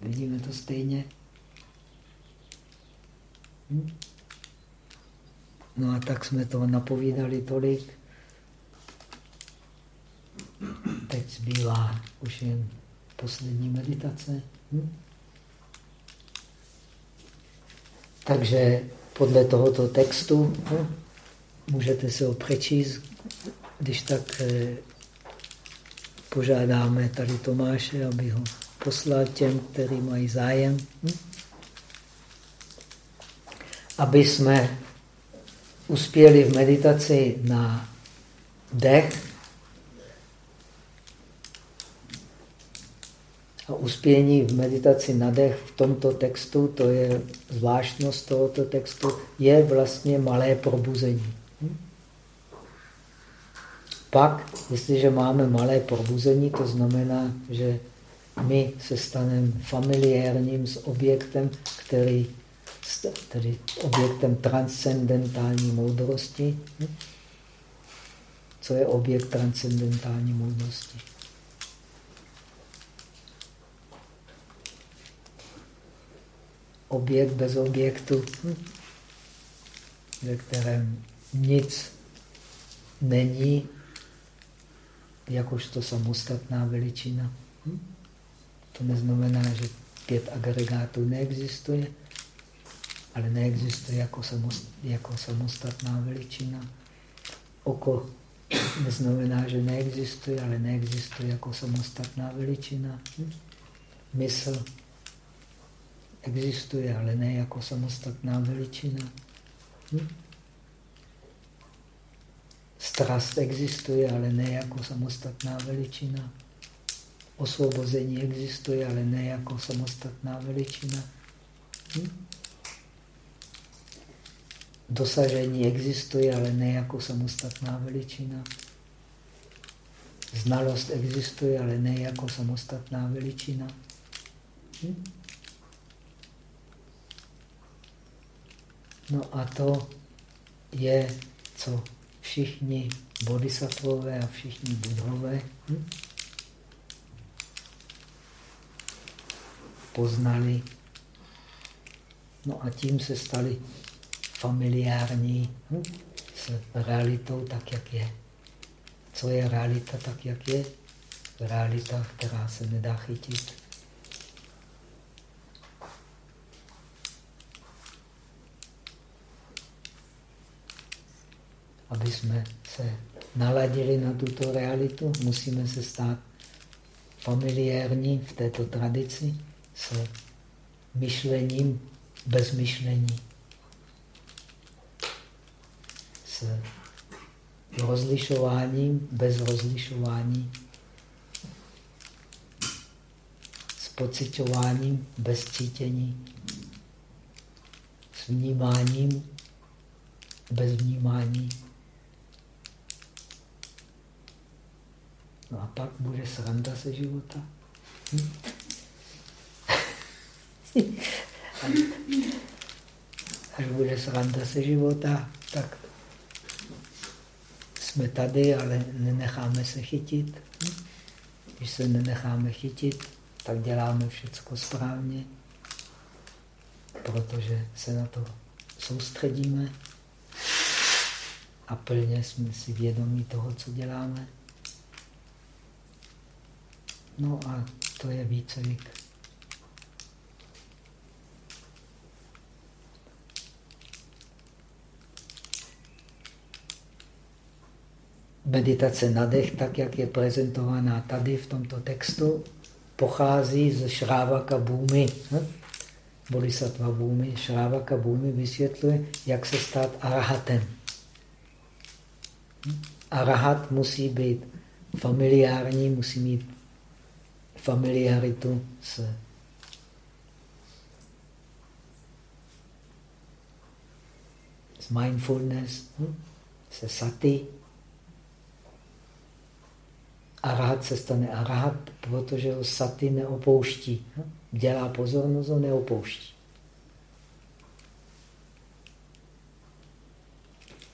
A: Vidíme to stejně? Hm? No a tak jsme to napovídali tolik. Teď zbývá už jen poslední meditace. Takže podle tohoto textu hm? Můžete se ho přečíst, když tak eh, požádáme tady Tomáše, aby ho poslal těm, kteří mají zájem. Hm? Aby jsme uspěli v meditaci na dech a uspění v meditaci na dech v tomto textu, to je zvláštnost tohoto textu, je vlastně malé probuzení. Pak, jestliže máme malé probuzení, to znamená, že my se staneme familiárním s objektem, který, tedy objektem transcendentální moudrosti. Co je objekt transcendentální moudrosti? Objekt bez objektu, ve kterém nic není jakožto samostatná veličina. Hm? To neznamená, že pět agregátů neexistuje, ale neexistuje jako, samost, jako samostatná veličina. Oko neznamená, že neexistuje, ale neexistuje jako samostatná veličina. Hm? Mysl existuje, ale ne jako samostatná veličina. Hm? Strast existuje, ale ne jako samostatná veličina. Osvobození existuje, ale ne jako samostatná veličina. Hm? Dosažení existuje, ale ne jako samostatná veličina. Znalost existuje, ale ne jako samostatná veličina. Hm? No a to je, co všichni bodhisattvové a všichni budhové hm? poznali. No a tím se stali familiární hm? s realitou tak, jak je. Co je realita tak, jak je? Realita, která se nedá chytit. Aby jsme se naladili na tuto realitu, musíme se stát familiární v této tradici s myšlením bez myšlení. S rozlišováním bez rozlišování. S pocitováním bez cítění. S vnímáním bez vnímání. No a pak bude sranda se života. Hm? Až bude sranda se života, tak jsme tady, ale nenecháme se chytit. Když se nenecháme chytit, tak děláme všechno správně, protože se na to soustředíme a plně jsme si vědomí toho, co děláme. No a to je výcvik. meditace na dech, tak jak je prezentovaná tady v tomto textu, pochází z Šrávaka Bhumi. Hm? Bodhisattva Bhumi, Šrávaka Bhumi vysvětluje, jak se stát arahatem. Hm? Arahat musí být familiární, musí mít familiaritu s s mindfulness, hm? se sati, Arahat se stane arahat, protože ho saty neopouští. Dělá pozornost, ho neopouští.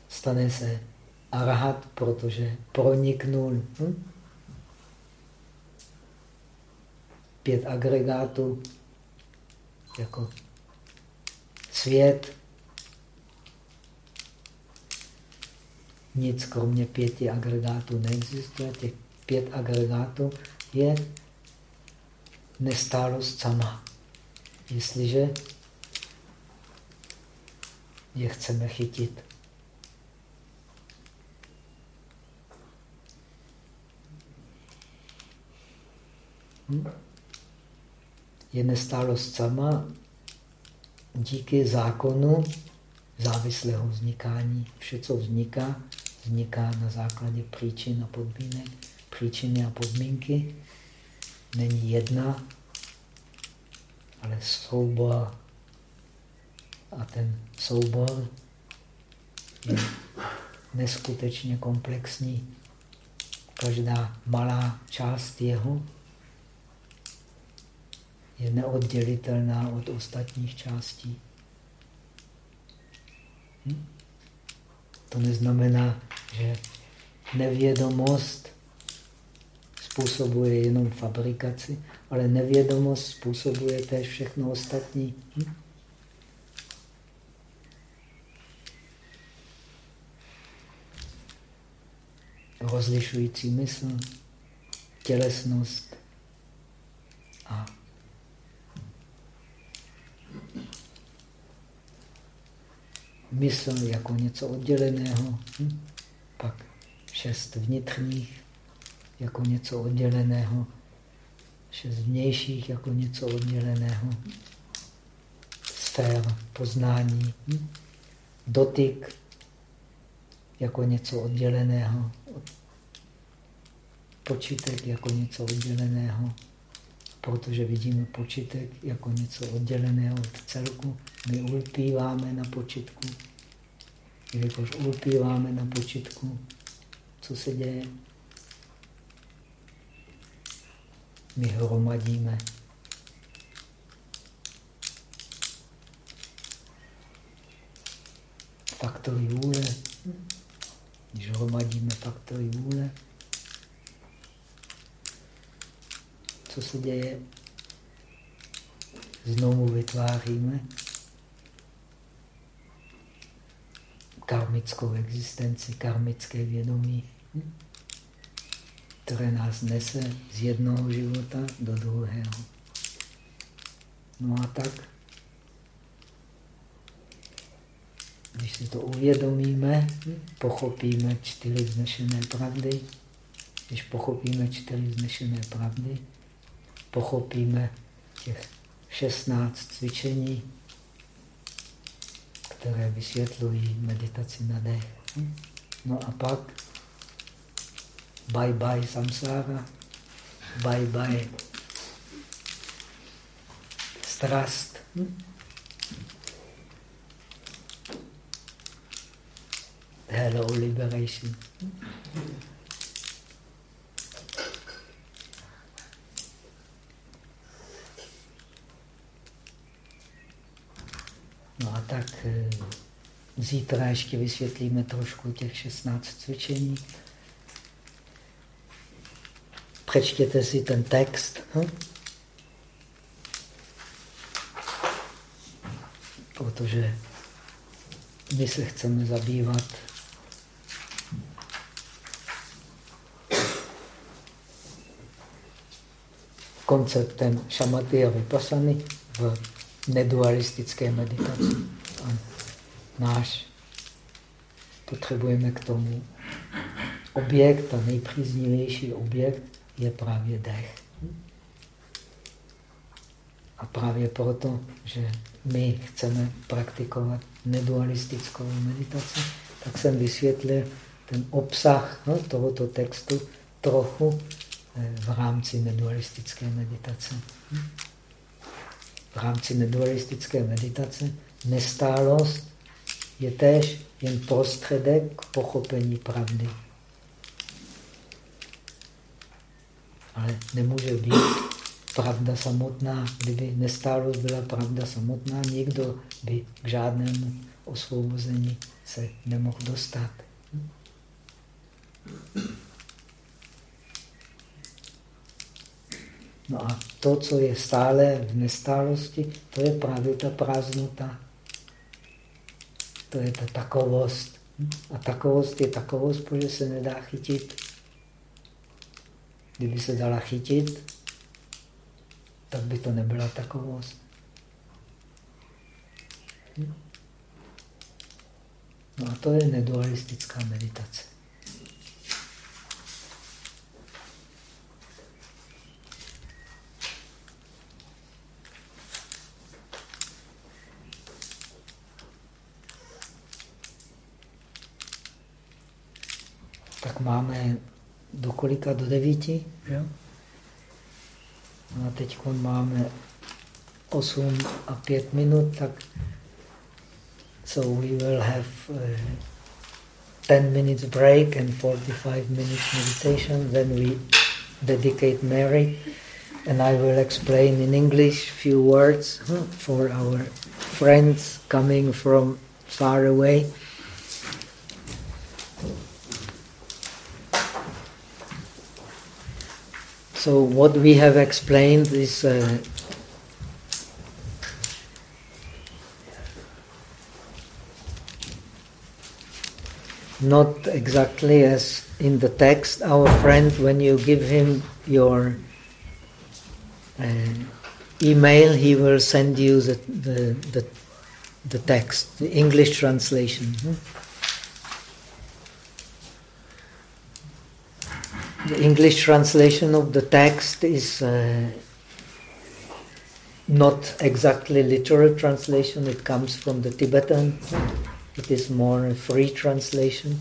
A: Stane se arahat, protože proniknul hm? Pět agregátů jako svět. Nic kromě pěti agregátů neexistuje. Těch pět agregátů je nestálost sama. Jestliže je chceme chytit. Hm? Je nestálost sama díky zákonu závislého vznikání. Vše, co vzniká, vzniká na základě příčin a podmínek příčiny a podmínky. Není jedna, ale soubor. A ten soubor je neskutečně komplexní. Každá malá část jeho je neoddělitelná od ostatních částí. Hm? To neznamená, že nevědomost způsobuje jenom fabrikaci, ale nevědomost způsobuje též všechno ostatní. Hm? Rozlišující mysl, tělesnost a mysl jako něco odděleného, hm? pak šest vnitřních jako něco odděleného, šest vnějších jako něco odděleného. sfér poznání. Hm? Dotyk jako něco odděleného. Počítek jako něco odděleného. Protože vidíme počítek jako něco odděleného od celku, my ulpíváme na počítku. Jelikož ulpíváme na počítku, co se děje? My hromadíme faktory vůle. Když hromadíme faktory vůle, co se děje? Znovu vytváříme karmickou existenci, karmické vědomí, které nás nese z jednoho života do druhého. No a tak, když si to uvědomíme, pochopíme čtyři vznešené pravdy. Když pochopíme čtyři vznešené pravdy, pochopíme těch 16 cvičení, které vysvětlují meditaci na dech. No a pak bye bye samsára, bye bye strast. Hello liberation. No a tak eh, zítra ještě vysvětlíme trošku těch 16 cvičení. Přečtěte si ten text. Hm? Protože my se chceme zabývat konceptem šamaty a vypasany v nedualistické meditaci. A náš potřebujeme k tomu objekt, a nejpříznivější objekt je právě dech. A právě proto, že my chceme praktikovat nedualistickou meditaci, tak jsem vysvětlil ten obsah no, tohoto textu trochu eh, v rámci nedualistické meditace v rámci nedualistické meditace nestálost je též jen prostředek k pochopení pravdy. Ale nemůže být pravda samotná. Kdyby nestálost byla pravda samotná, nikdo by k žádnému osvobození se nemohl dostat. No a to, co je stále v nestálosti, to je právě ta prázdnota. To je ta takovost. A takovost je takovost, protože se nedá chytit. Kdyby se dala chytit, tak by to nebyla takovost. No a to je nedualistická meditace. Tak máme do kolika? Do devíti? Jo? A teď máme 8 a 5 minut, tak so we will have uh, 10 minutes break and 45 minutes meditation. Then we dedicate Mary and I will explain in English few words for our friends coming from far away. So what we have explained is uh, not exactly as in the text. Our friend, when you give him your uh, email, he will send you the, the, the, the text, the English translation. Hmm? The English translation of the text is uh, not exactly literal translation, it comes from the Tibetan. It is more a free translation.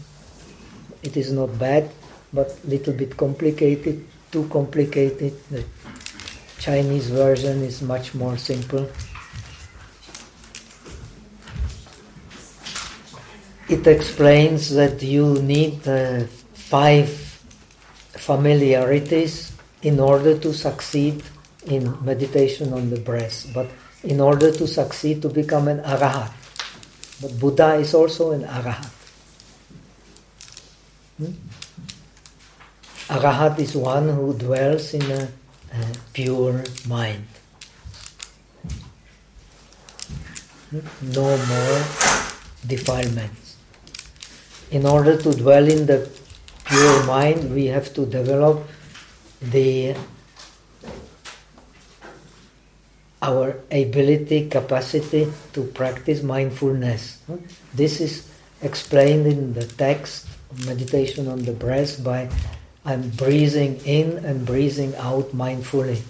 A: It is not bad, but little bit complicated, too complicated. The Chinese version is much more simple. It explains that you need uh, five familiarities in order to succeed in meditation on the breath, but in order to succeed to become an arahat. But Buddha is also an arahat. Hmm? Arahat is one who dwells in a, a pure mind. Hmm? No more defilements. In order to dwell in the pure mind, we have to develop the our ability, capacity to practice mindfulness. This is explained in the text meditation on the breath by I'm breathing in and breathing out mindfully.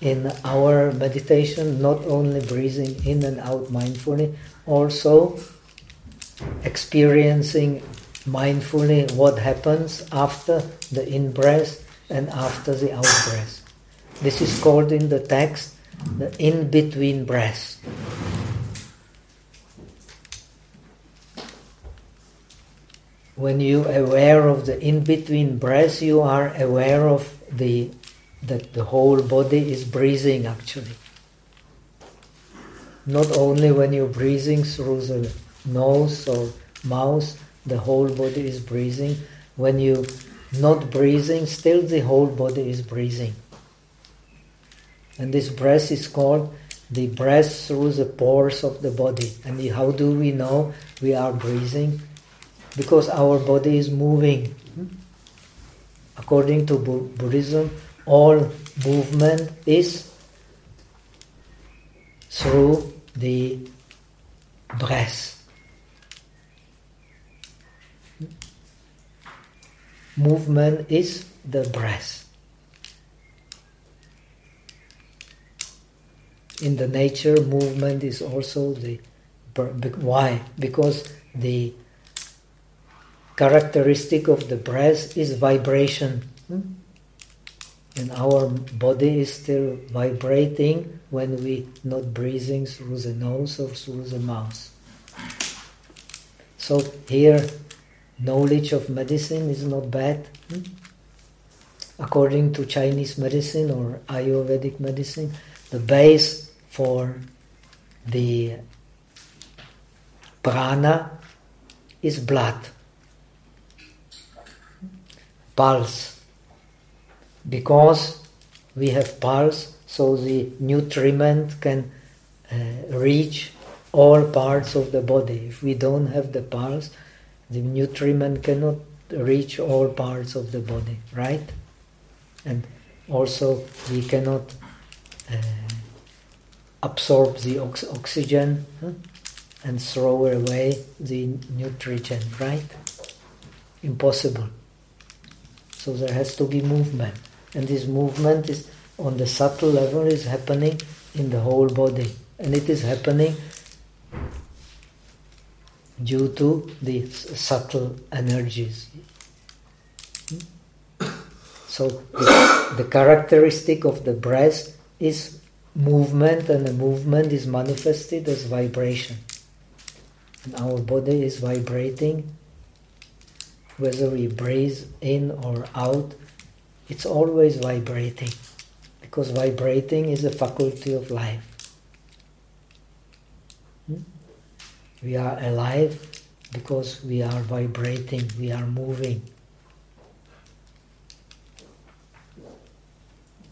A: In our meditation, not only breathing in and out mindfully, also experiencing mindfully what happens after the in breath and after the out breath. This is called in the text the in between breath. When you are aware of the in between breath, you are aware of the that the whole body is breathing actually. Not only when you're breathing through the nose or mouth, the whole body is breathing. When you not breathing, still the whole body is breathing. And this breath is called the breath through the pores of the body. And how do we know we are breathing? Because our body is moving. According to Buddhism, all movement is through the breath. Movement is the breath. in the nature, movement is also the why? Because the characteristic of the breath is vibration. Hmm? And our body is still vibrating when we not breathing through the nose or through the mouth. So here, knowledge of medicine is not bad. Hmm? According to Chinese medicine or Ayurvedic medicine, the base for the prana is blood, pulse. Because we have pulse, so the nutriment can uh, reach all parts of the body. If we don't have the pulse, the nutriment cannot reach all parts of the body, right? And also we cannot uh, absorb the ox oxygen huh? and throw away the nutrition, right? Impossible. So there has to be movement. And this movement is on the subtle level is happening in the whole body. And it is happening due to the subtle energies. So the, the characteristic of the breath is movement and the movement is manifested as vibration. And our body is vibrating, whether we breathe in or out, it's always vibrating, because vibrating is a faculty of life. We are alive because we are vibrating, we are moving.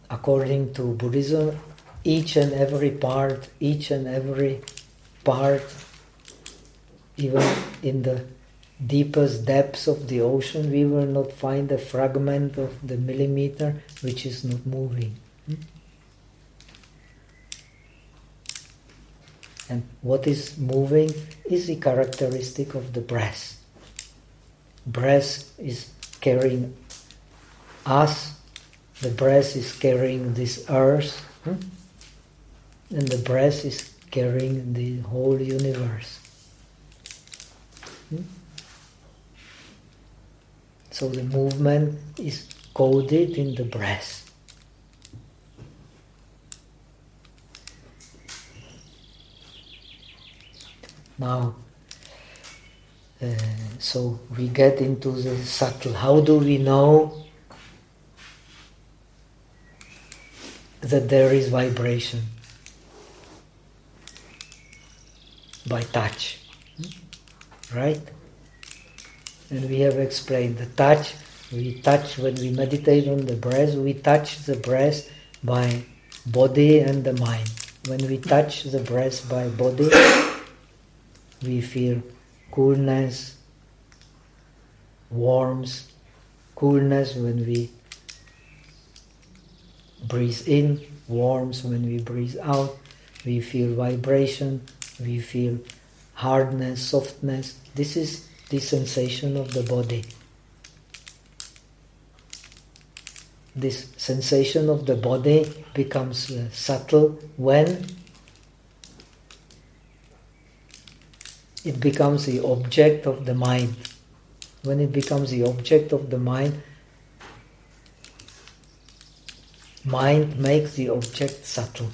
A: According to Buddhism, each and every part, each and every part, even in the deepest depths of the ocean, we will not find a fragment of the millimeter which is not moving. And what is moving is the characteristic of the breath. Breath is carrying us, the breath is carrying this earth. Hmm? And the breath is carrying the whole universe. Hmm? So the movement is coded in the breath. Now, uh, so we get into the subtle. How do we know that there is vibration? By touch, right? And we have explained the touch. We touch when we meditate on the breath. We touch the breath by body and the mind. When we touch the breath by body, we feel coolness, warmth, coolness when we breathe in, warmth when we breathe out, we feel vibration, we feel hardness, softness. This is the sensation of the body. This sensation of the body becomes uh, subtle when it becomes the object of the mind. When it becomes the object of the mind, mind makes the object subtle.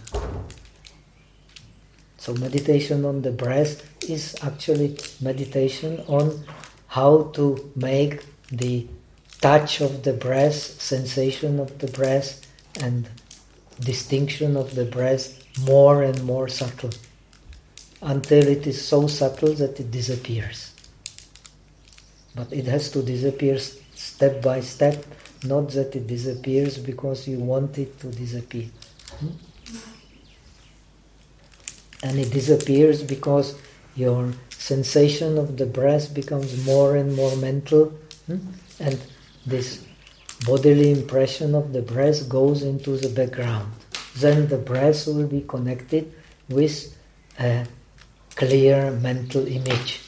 A: So meditation on the breath is actually meditation on how to make the touch of the breath, sensation of the breath, and distinction of the breath more and more subtle until it is so subtle that it disappears. But it has to disappear step by step, not that it disappears because you want it to disappear. Hmm? And it disappears because your sensation of the breath becomes more and more mental, hmm? and this bodily impression of the breath goes into the background. Then the breath will be connected with a clear mental image.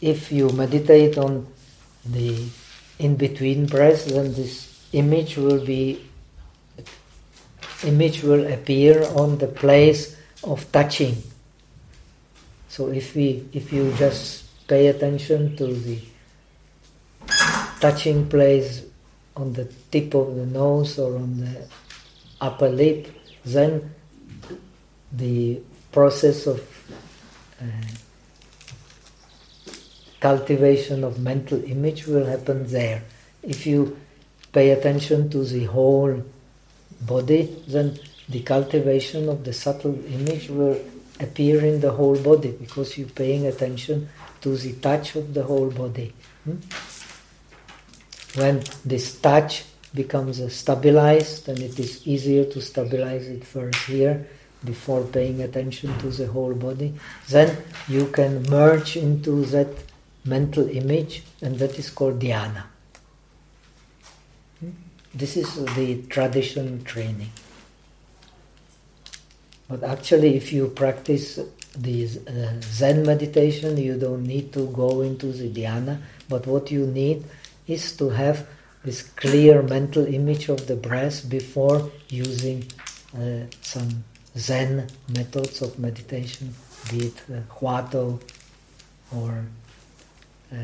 A: If you meditate on the in-between breath, then this image will be image will appear on the place of touching. So if we if you just pay attention to the touching place on the tip of the nose or on the upper lip, then the process of uh, cultivation of mental image will happen there. If you pay attention to the whole body, then the cultivation of the subtle image will appear in the whole body because you're paying attention to the touch of the whole body. Hmm? When this touch becomes stabilized, then it is easier to stabilize it first here before paying attention to the whole body, then you can merge into that mental image, and that is called dhyana. This is the tradition training. But actually, if you practice the uh, Zen meditation, you don't need to go into the dhyana, but what you need is to have this clear mental image of the breath before using uh, some Zen methods of meditation, be it uh, Huato or uh,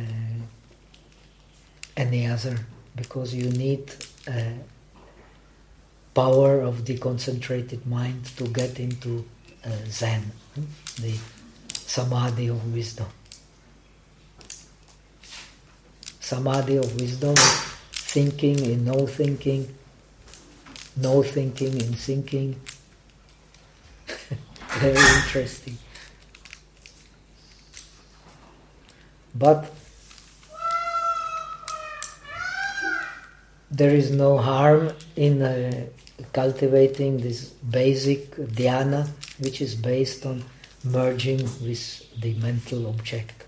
A: any other, because you need uh, power of the concentrated mind to get into uh, Zen, the samadhi of wisdom. Samadhi of wisdom is thinking in no thinking, no thinking in thinking, very interesting. But there is no harm in uh, cultivating this basic dhyana, which is based on merging with the mental object.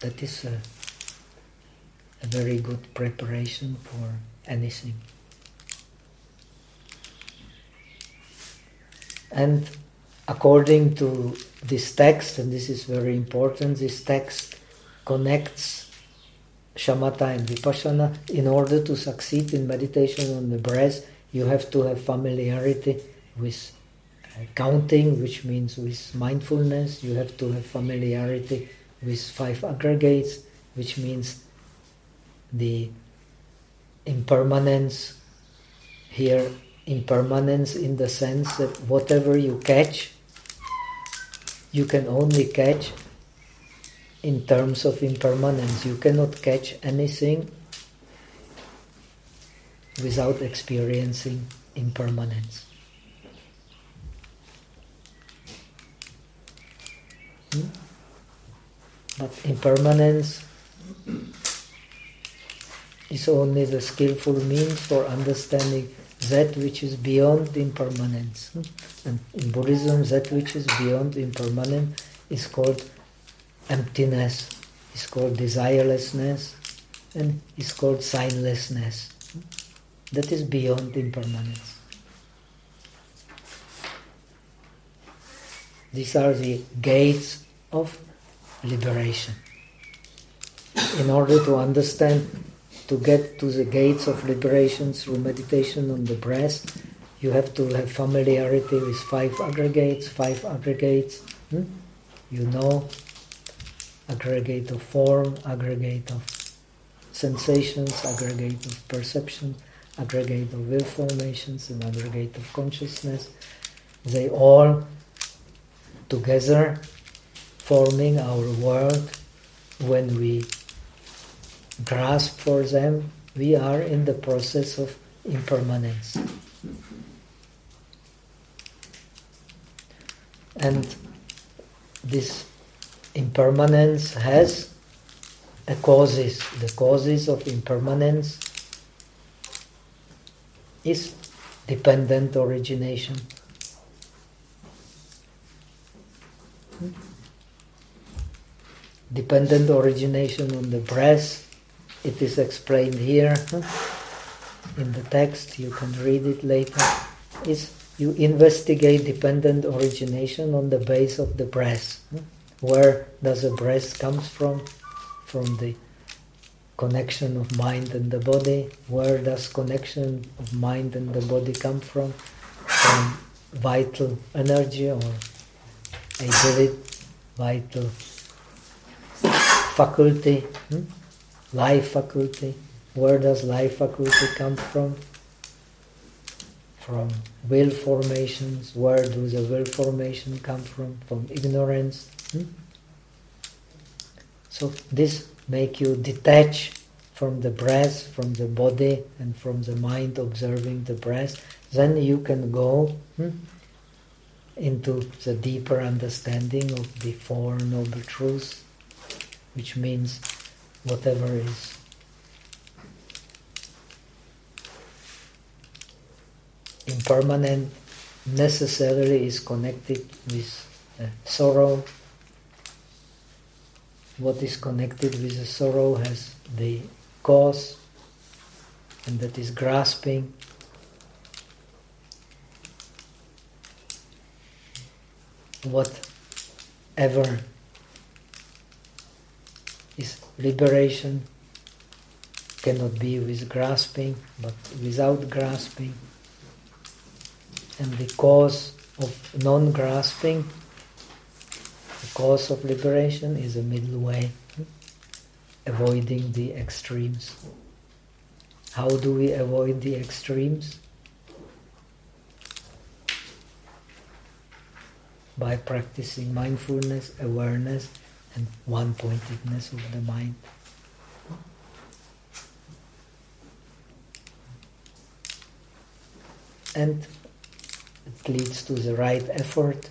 A: That is a, a very good preparation for anything. And according to this text, and this is very important, this text connects shamatha and vipassana in order to succeed in meditation on the breath You have to have familiarity with uh, counting, which means with mindfulness. You have to have familiarity with five aggregates, which means the impermanence here impermanence in the sense that whatever you catch you can only catch in terms of impermanence you cannot catch anything without experiencing impermanence hmm? but impermanence is only the skillful means for understanding that which is beyond impermanence. Hmm? And in Buddhism, that which is beyond impermanence is called emptiness, is called desirelessness, and is called signlessness. Hmm? That is beyond impermanence. These are the gates of liberation. In order to understand to get to the gates of liberation through meditation on the breath, you have to have familiarity with five aggregates, five aggregates. Hmm? You know, aggregate of form, aggregate of sensations, aggregate of perception, aggregate of will formations, and aggregate of consciousness. They all together forming our world when we grasp for them, we are in the process of impermanence. And this impermanence has a causes. The causes of impermanence is dependent origination. Dependent origination on the breath it is explained here in the text, you can read it later, is you investigate dependent origination on the base of the breath. Where does the breath comes from? From the connection of mind and the body. Where does connection of mind and the body come from? From vital energy or ability, vital faculty. Hmm? Life faculty. Where does life faculty come from? From will formations. Where does the will formation come from? From ignorance. Hmm? So this make you detach from the breath, from the body, and from the mind observing the breath. Then you can go hmm, into the deeper understanding of the Four Noble Truths, which means whatever is. Impermanent necessarily is connected with uh, sorrow. What is connected with the sorrow has the cause, and that is grasping. Whatever liberation cannot be with grasping, but without grasping. And the cause of non-grasping, the cause of liberation is a middle way, avoiding the extremes. How do we avoid the extremes? By practicing mindfulness, awareness, and one-pointedness of the mind. And it leads to the right effort.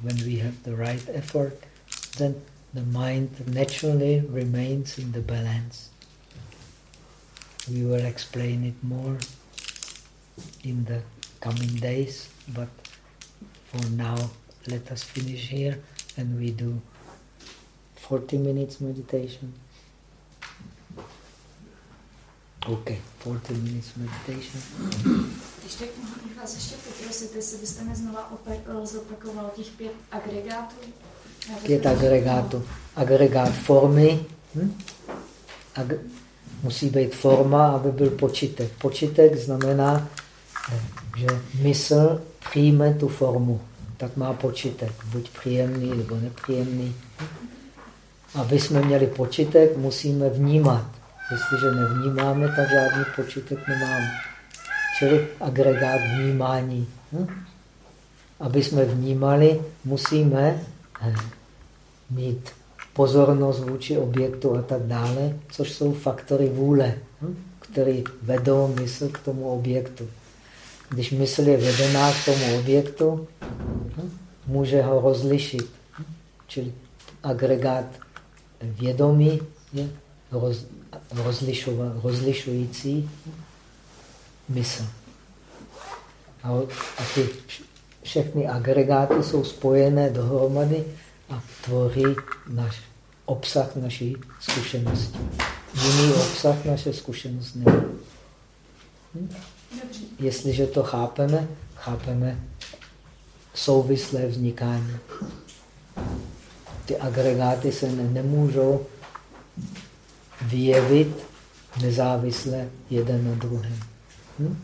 A: When we have the right effort, then the mind naturally remains in the balance. We will explain it more in the coming days, but for now, let us finish here and we do 40 minutes meditation. OK, 40 minutes meditation.
H: Ještě bych vás ještě poprosit, jestli byste mi znova eh, zopakoval těch pět agregátů.
A: Pět agregátů. Agregát formy. Hm? Ag musí být forma, aby byl počítek. Počítek znamená že mysl přijme tu formu, tak má počitek, buď příjemný nebo nepříjemný. Aby jsme měli počitek, musíme vnímat. Jestliže nevnímáme, tak žádný počitek nemáme. Čili agregát vnímání. Hm? Aby jsme vnímali, musíme eh, mít pozornost vůči objektu a tak dále, což jsou faktory vůle, hm? které vedou mysl k tomu objektu. Když mysl je vedená k tomu objektu, hm? může ho rozlišit. Čili agregát vědomí je roz, rozlišující mysl. A, a ty všechny agregáty jsou spojené dohromady a tvoří náš obsah naší zkušenosti. Jiný obsah naše zkušenost není. Hm? Jestliže to chápeme, chápeme souvislé vznikání. Ty agregáty se ne, nemůžou vyjevit nezávisle jeden na druhém. Hm?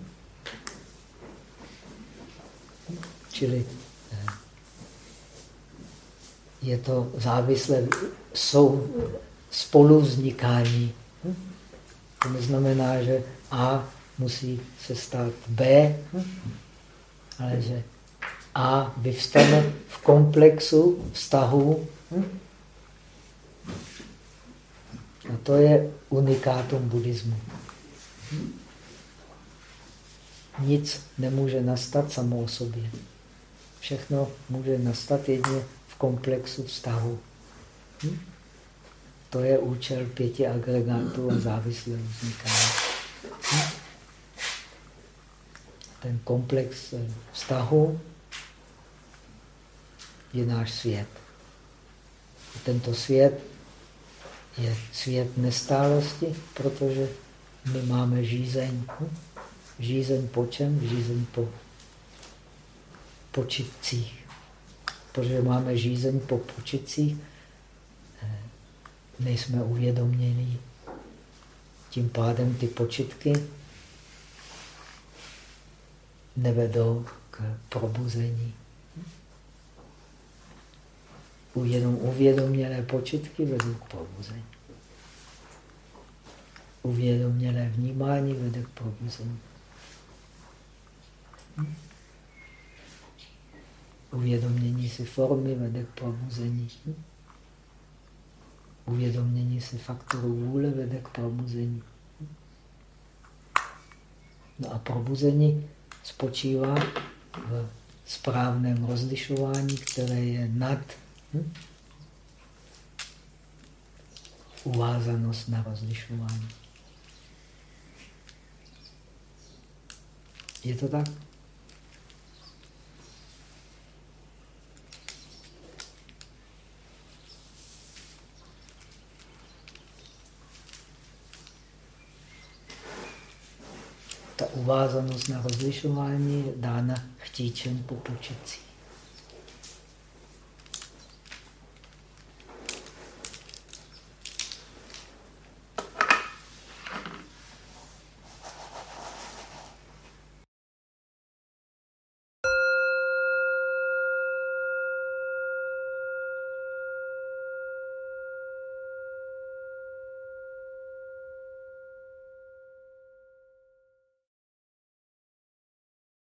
A: Čili eh, je to závislé jsou spolu vznikání. Hm? To neznamená, že A musí se stát B, hm? ale že A vyvstane v komplexu vztahu. A to je unikátum buddhismu. Nic nemůže nastat samo o sobě. Všechno může nastat jedně v komplexu vztahu. To je účel pěti agregátů a závislého vznikání. Ten komplex vztahu je náš svět. Tento svět je svět nestálosti, protože my máme žízeň. Hm? Žízeň po čem? Žízeň po počitcích. Protože máme žízeň po počitcích, eh, nejsme uvědomění. Tím pádem ty počitky nevedou k probuzení. Jenom uvědomělé počitky vedou k probuzení. Uvědomělé vnímání vede k probuzení. Uvědomění si formy vede k probuzení. Uvědomění si faktoru vůle vede k probuzení. No a probuzení spočívá v správném rozlišování, které je nad hm? uvázanost na rozlišování. Je to tak? ta uvázanost na rozlišování je dána chtíčem po.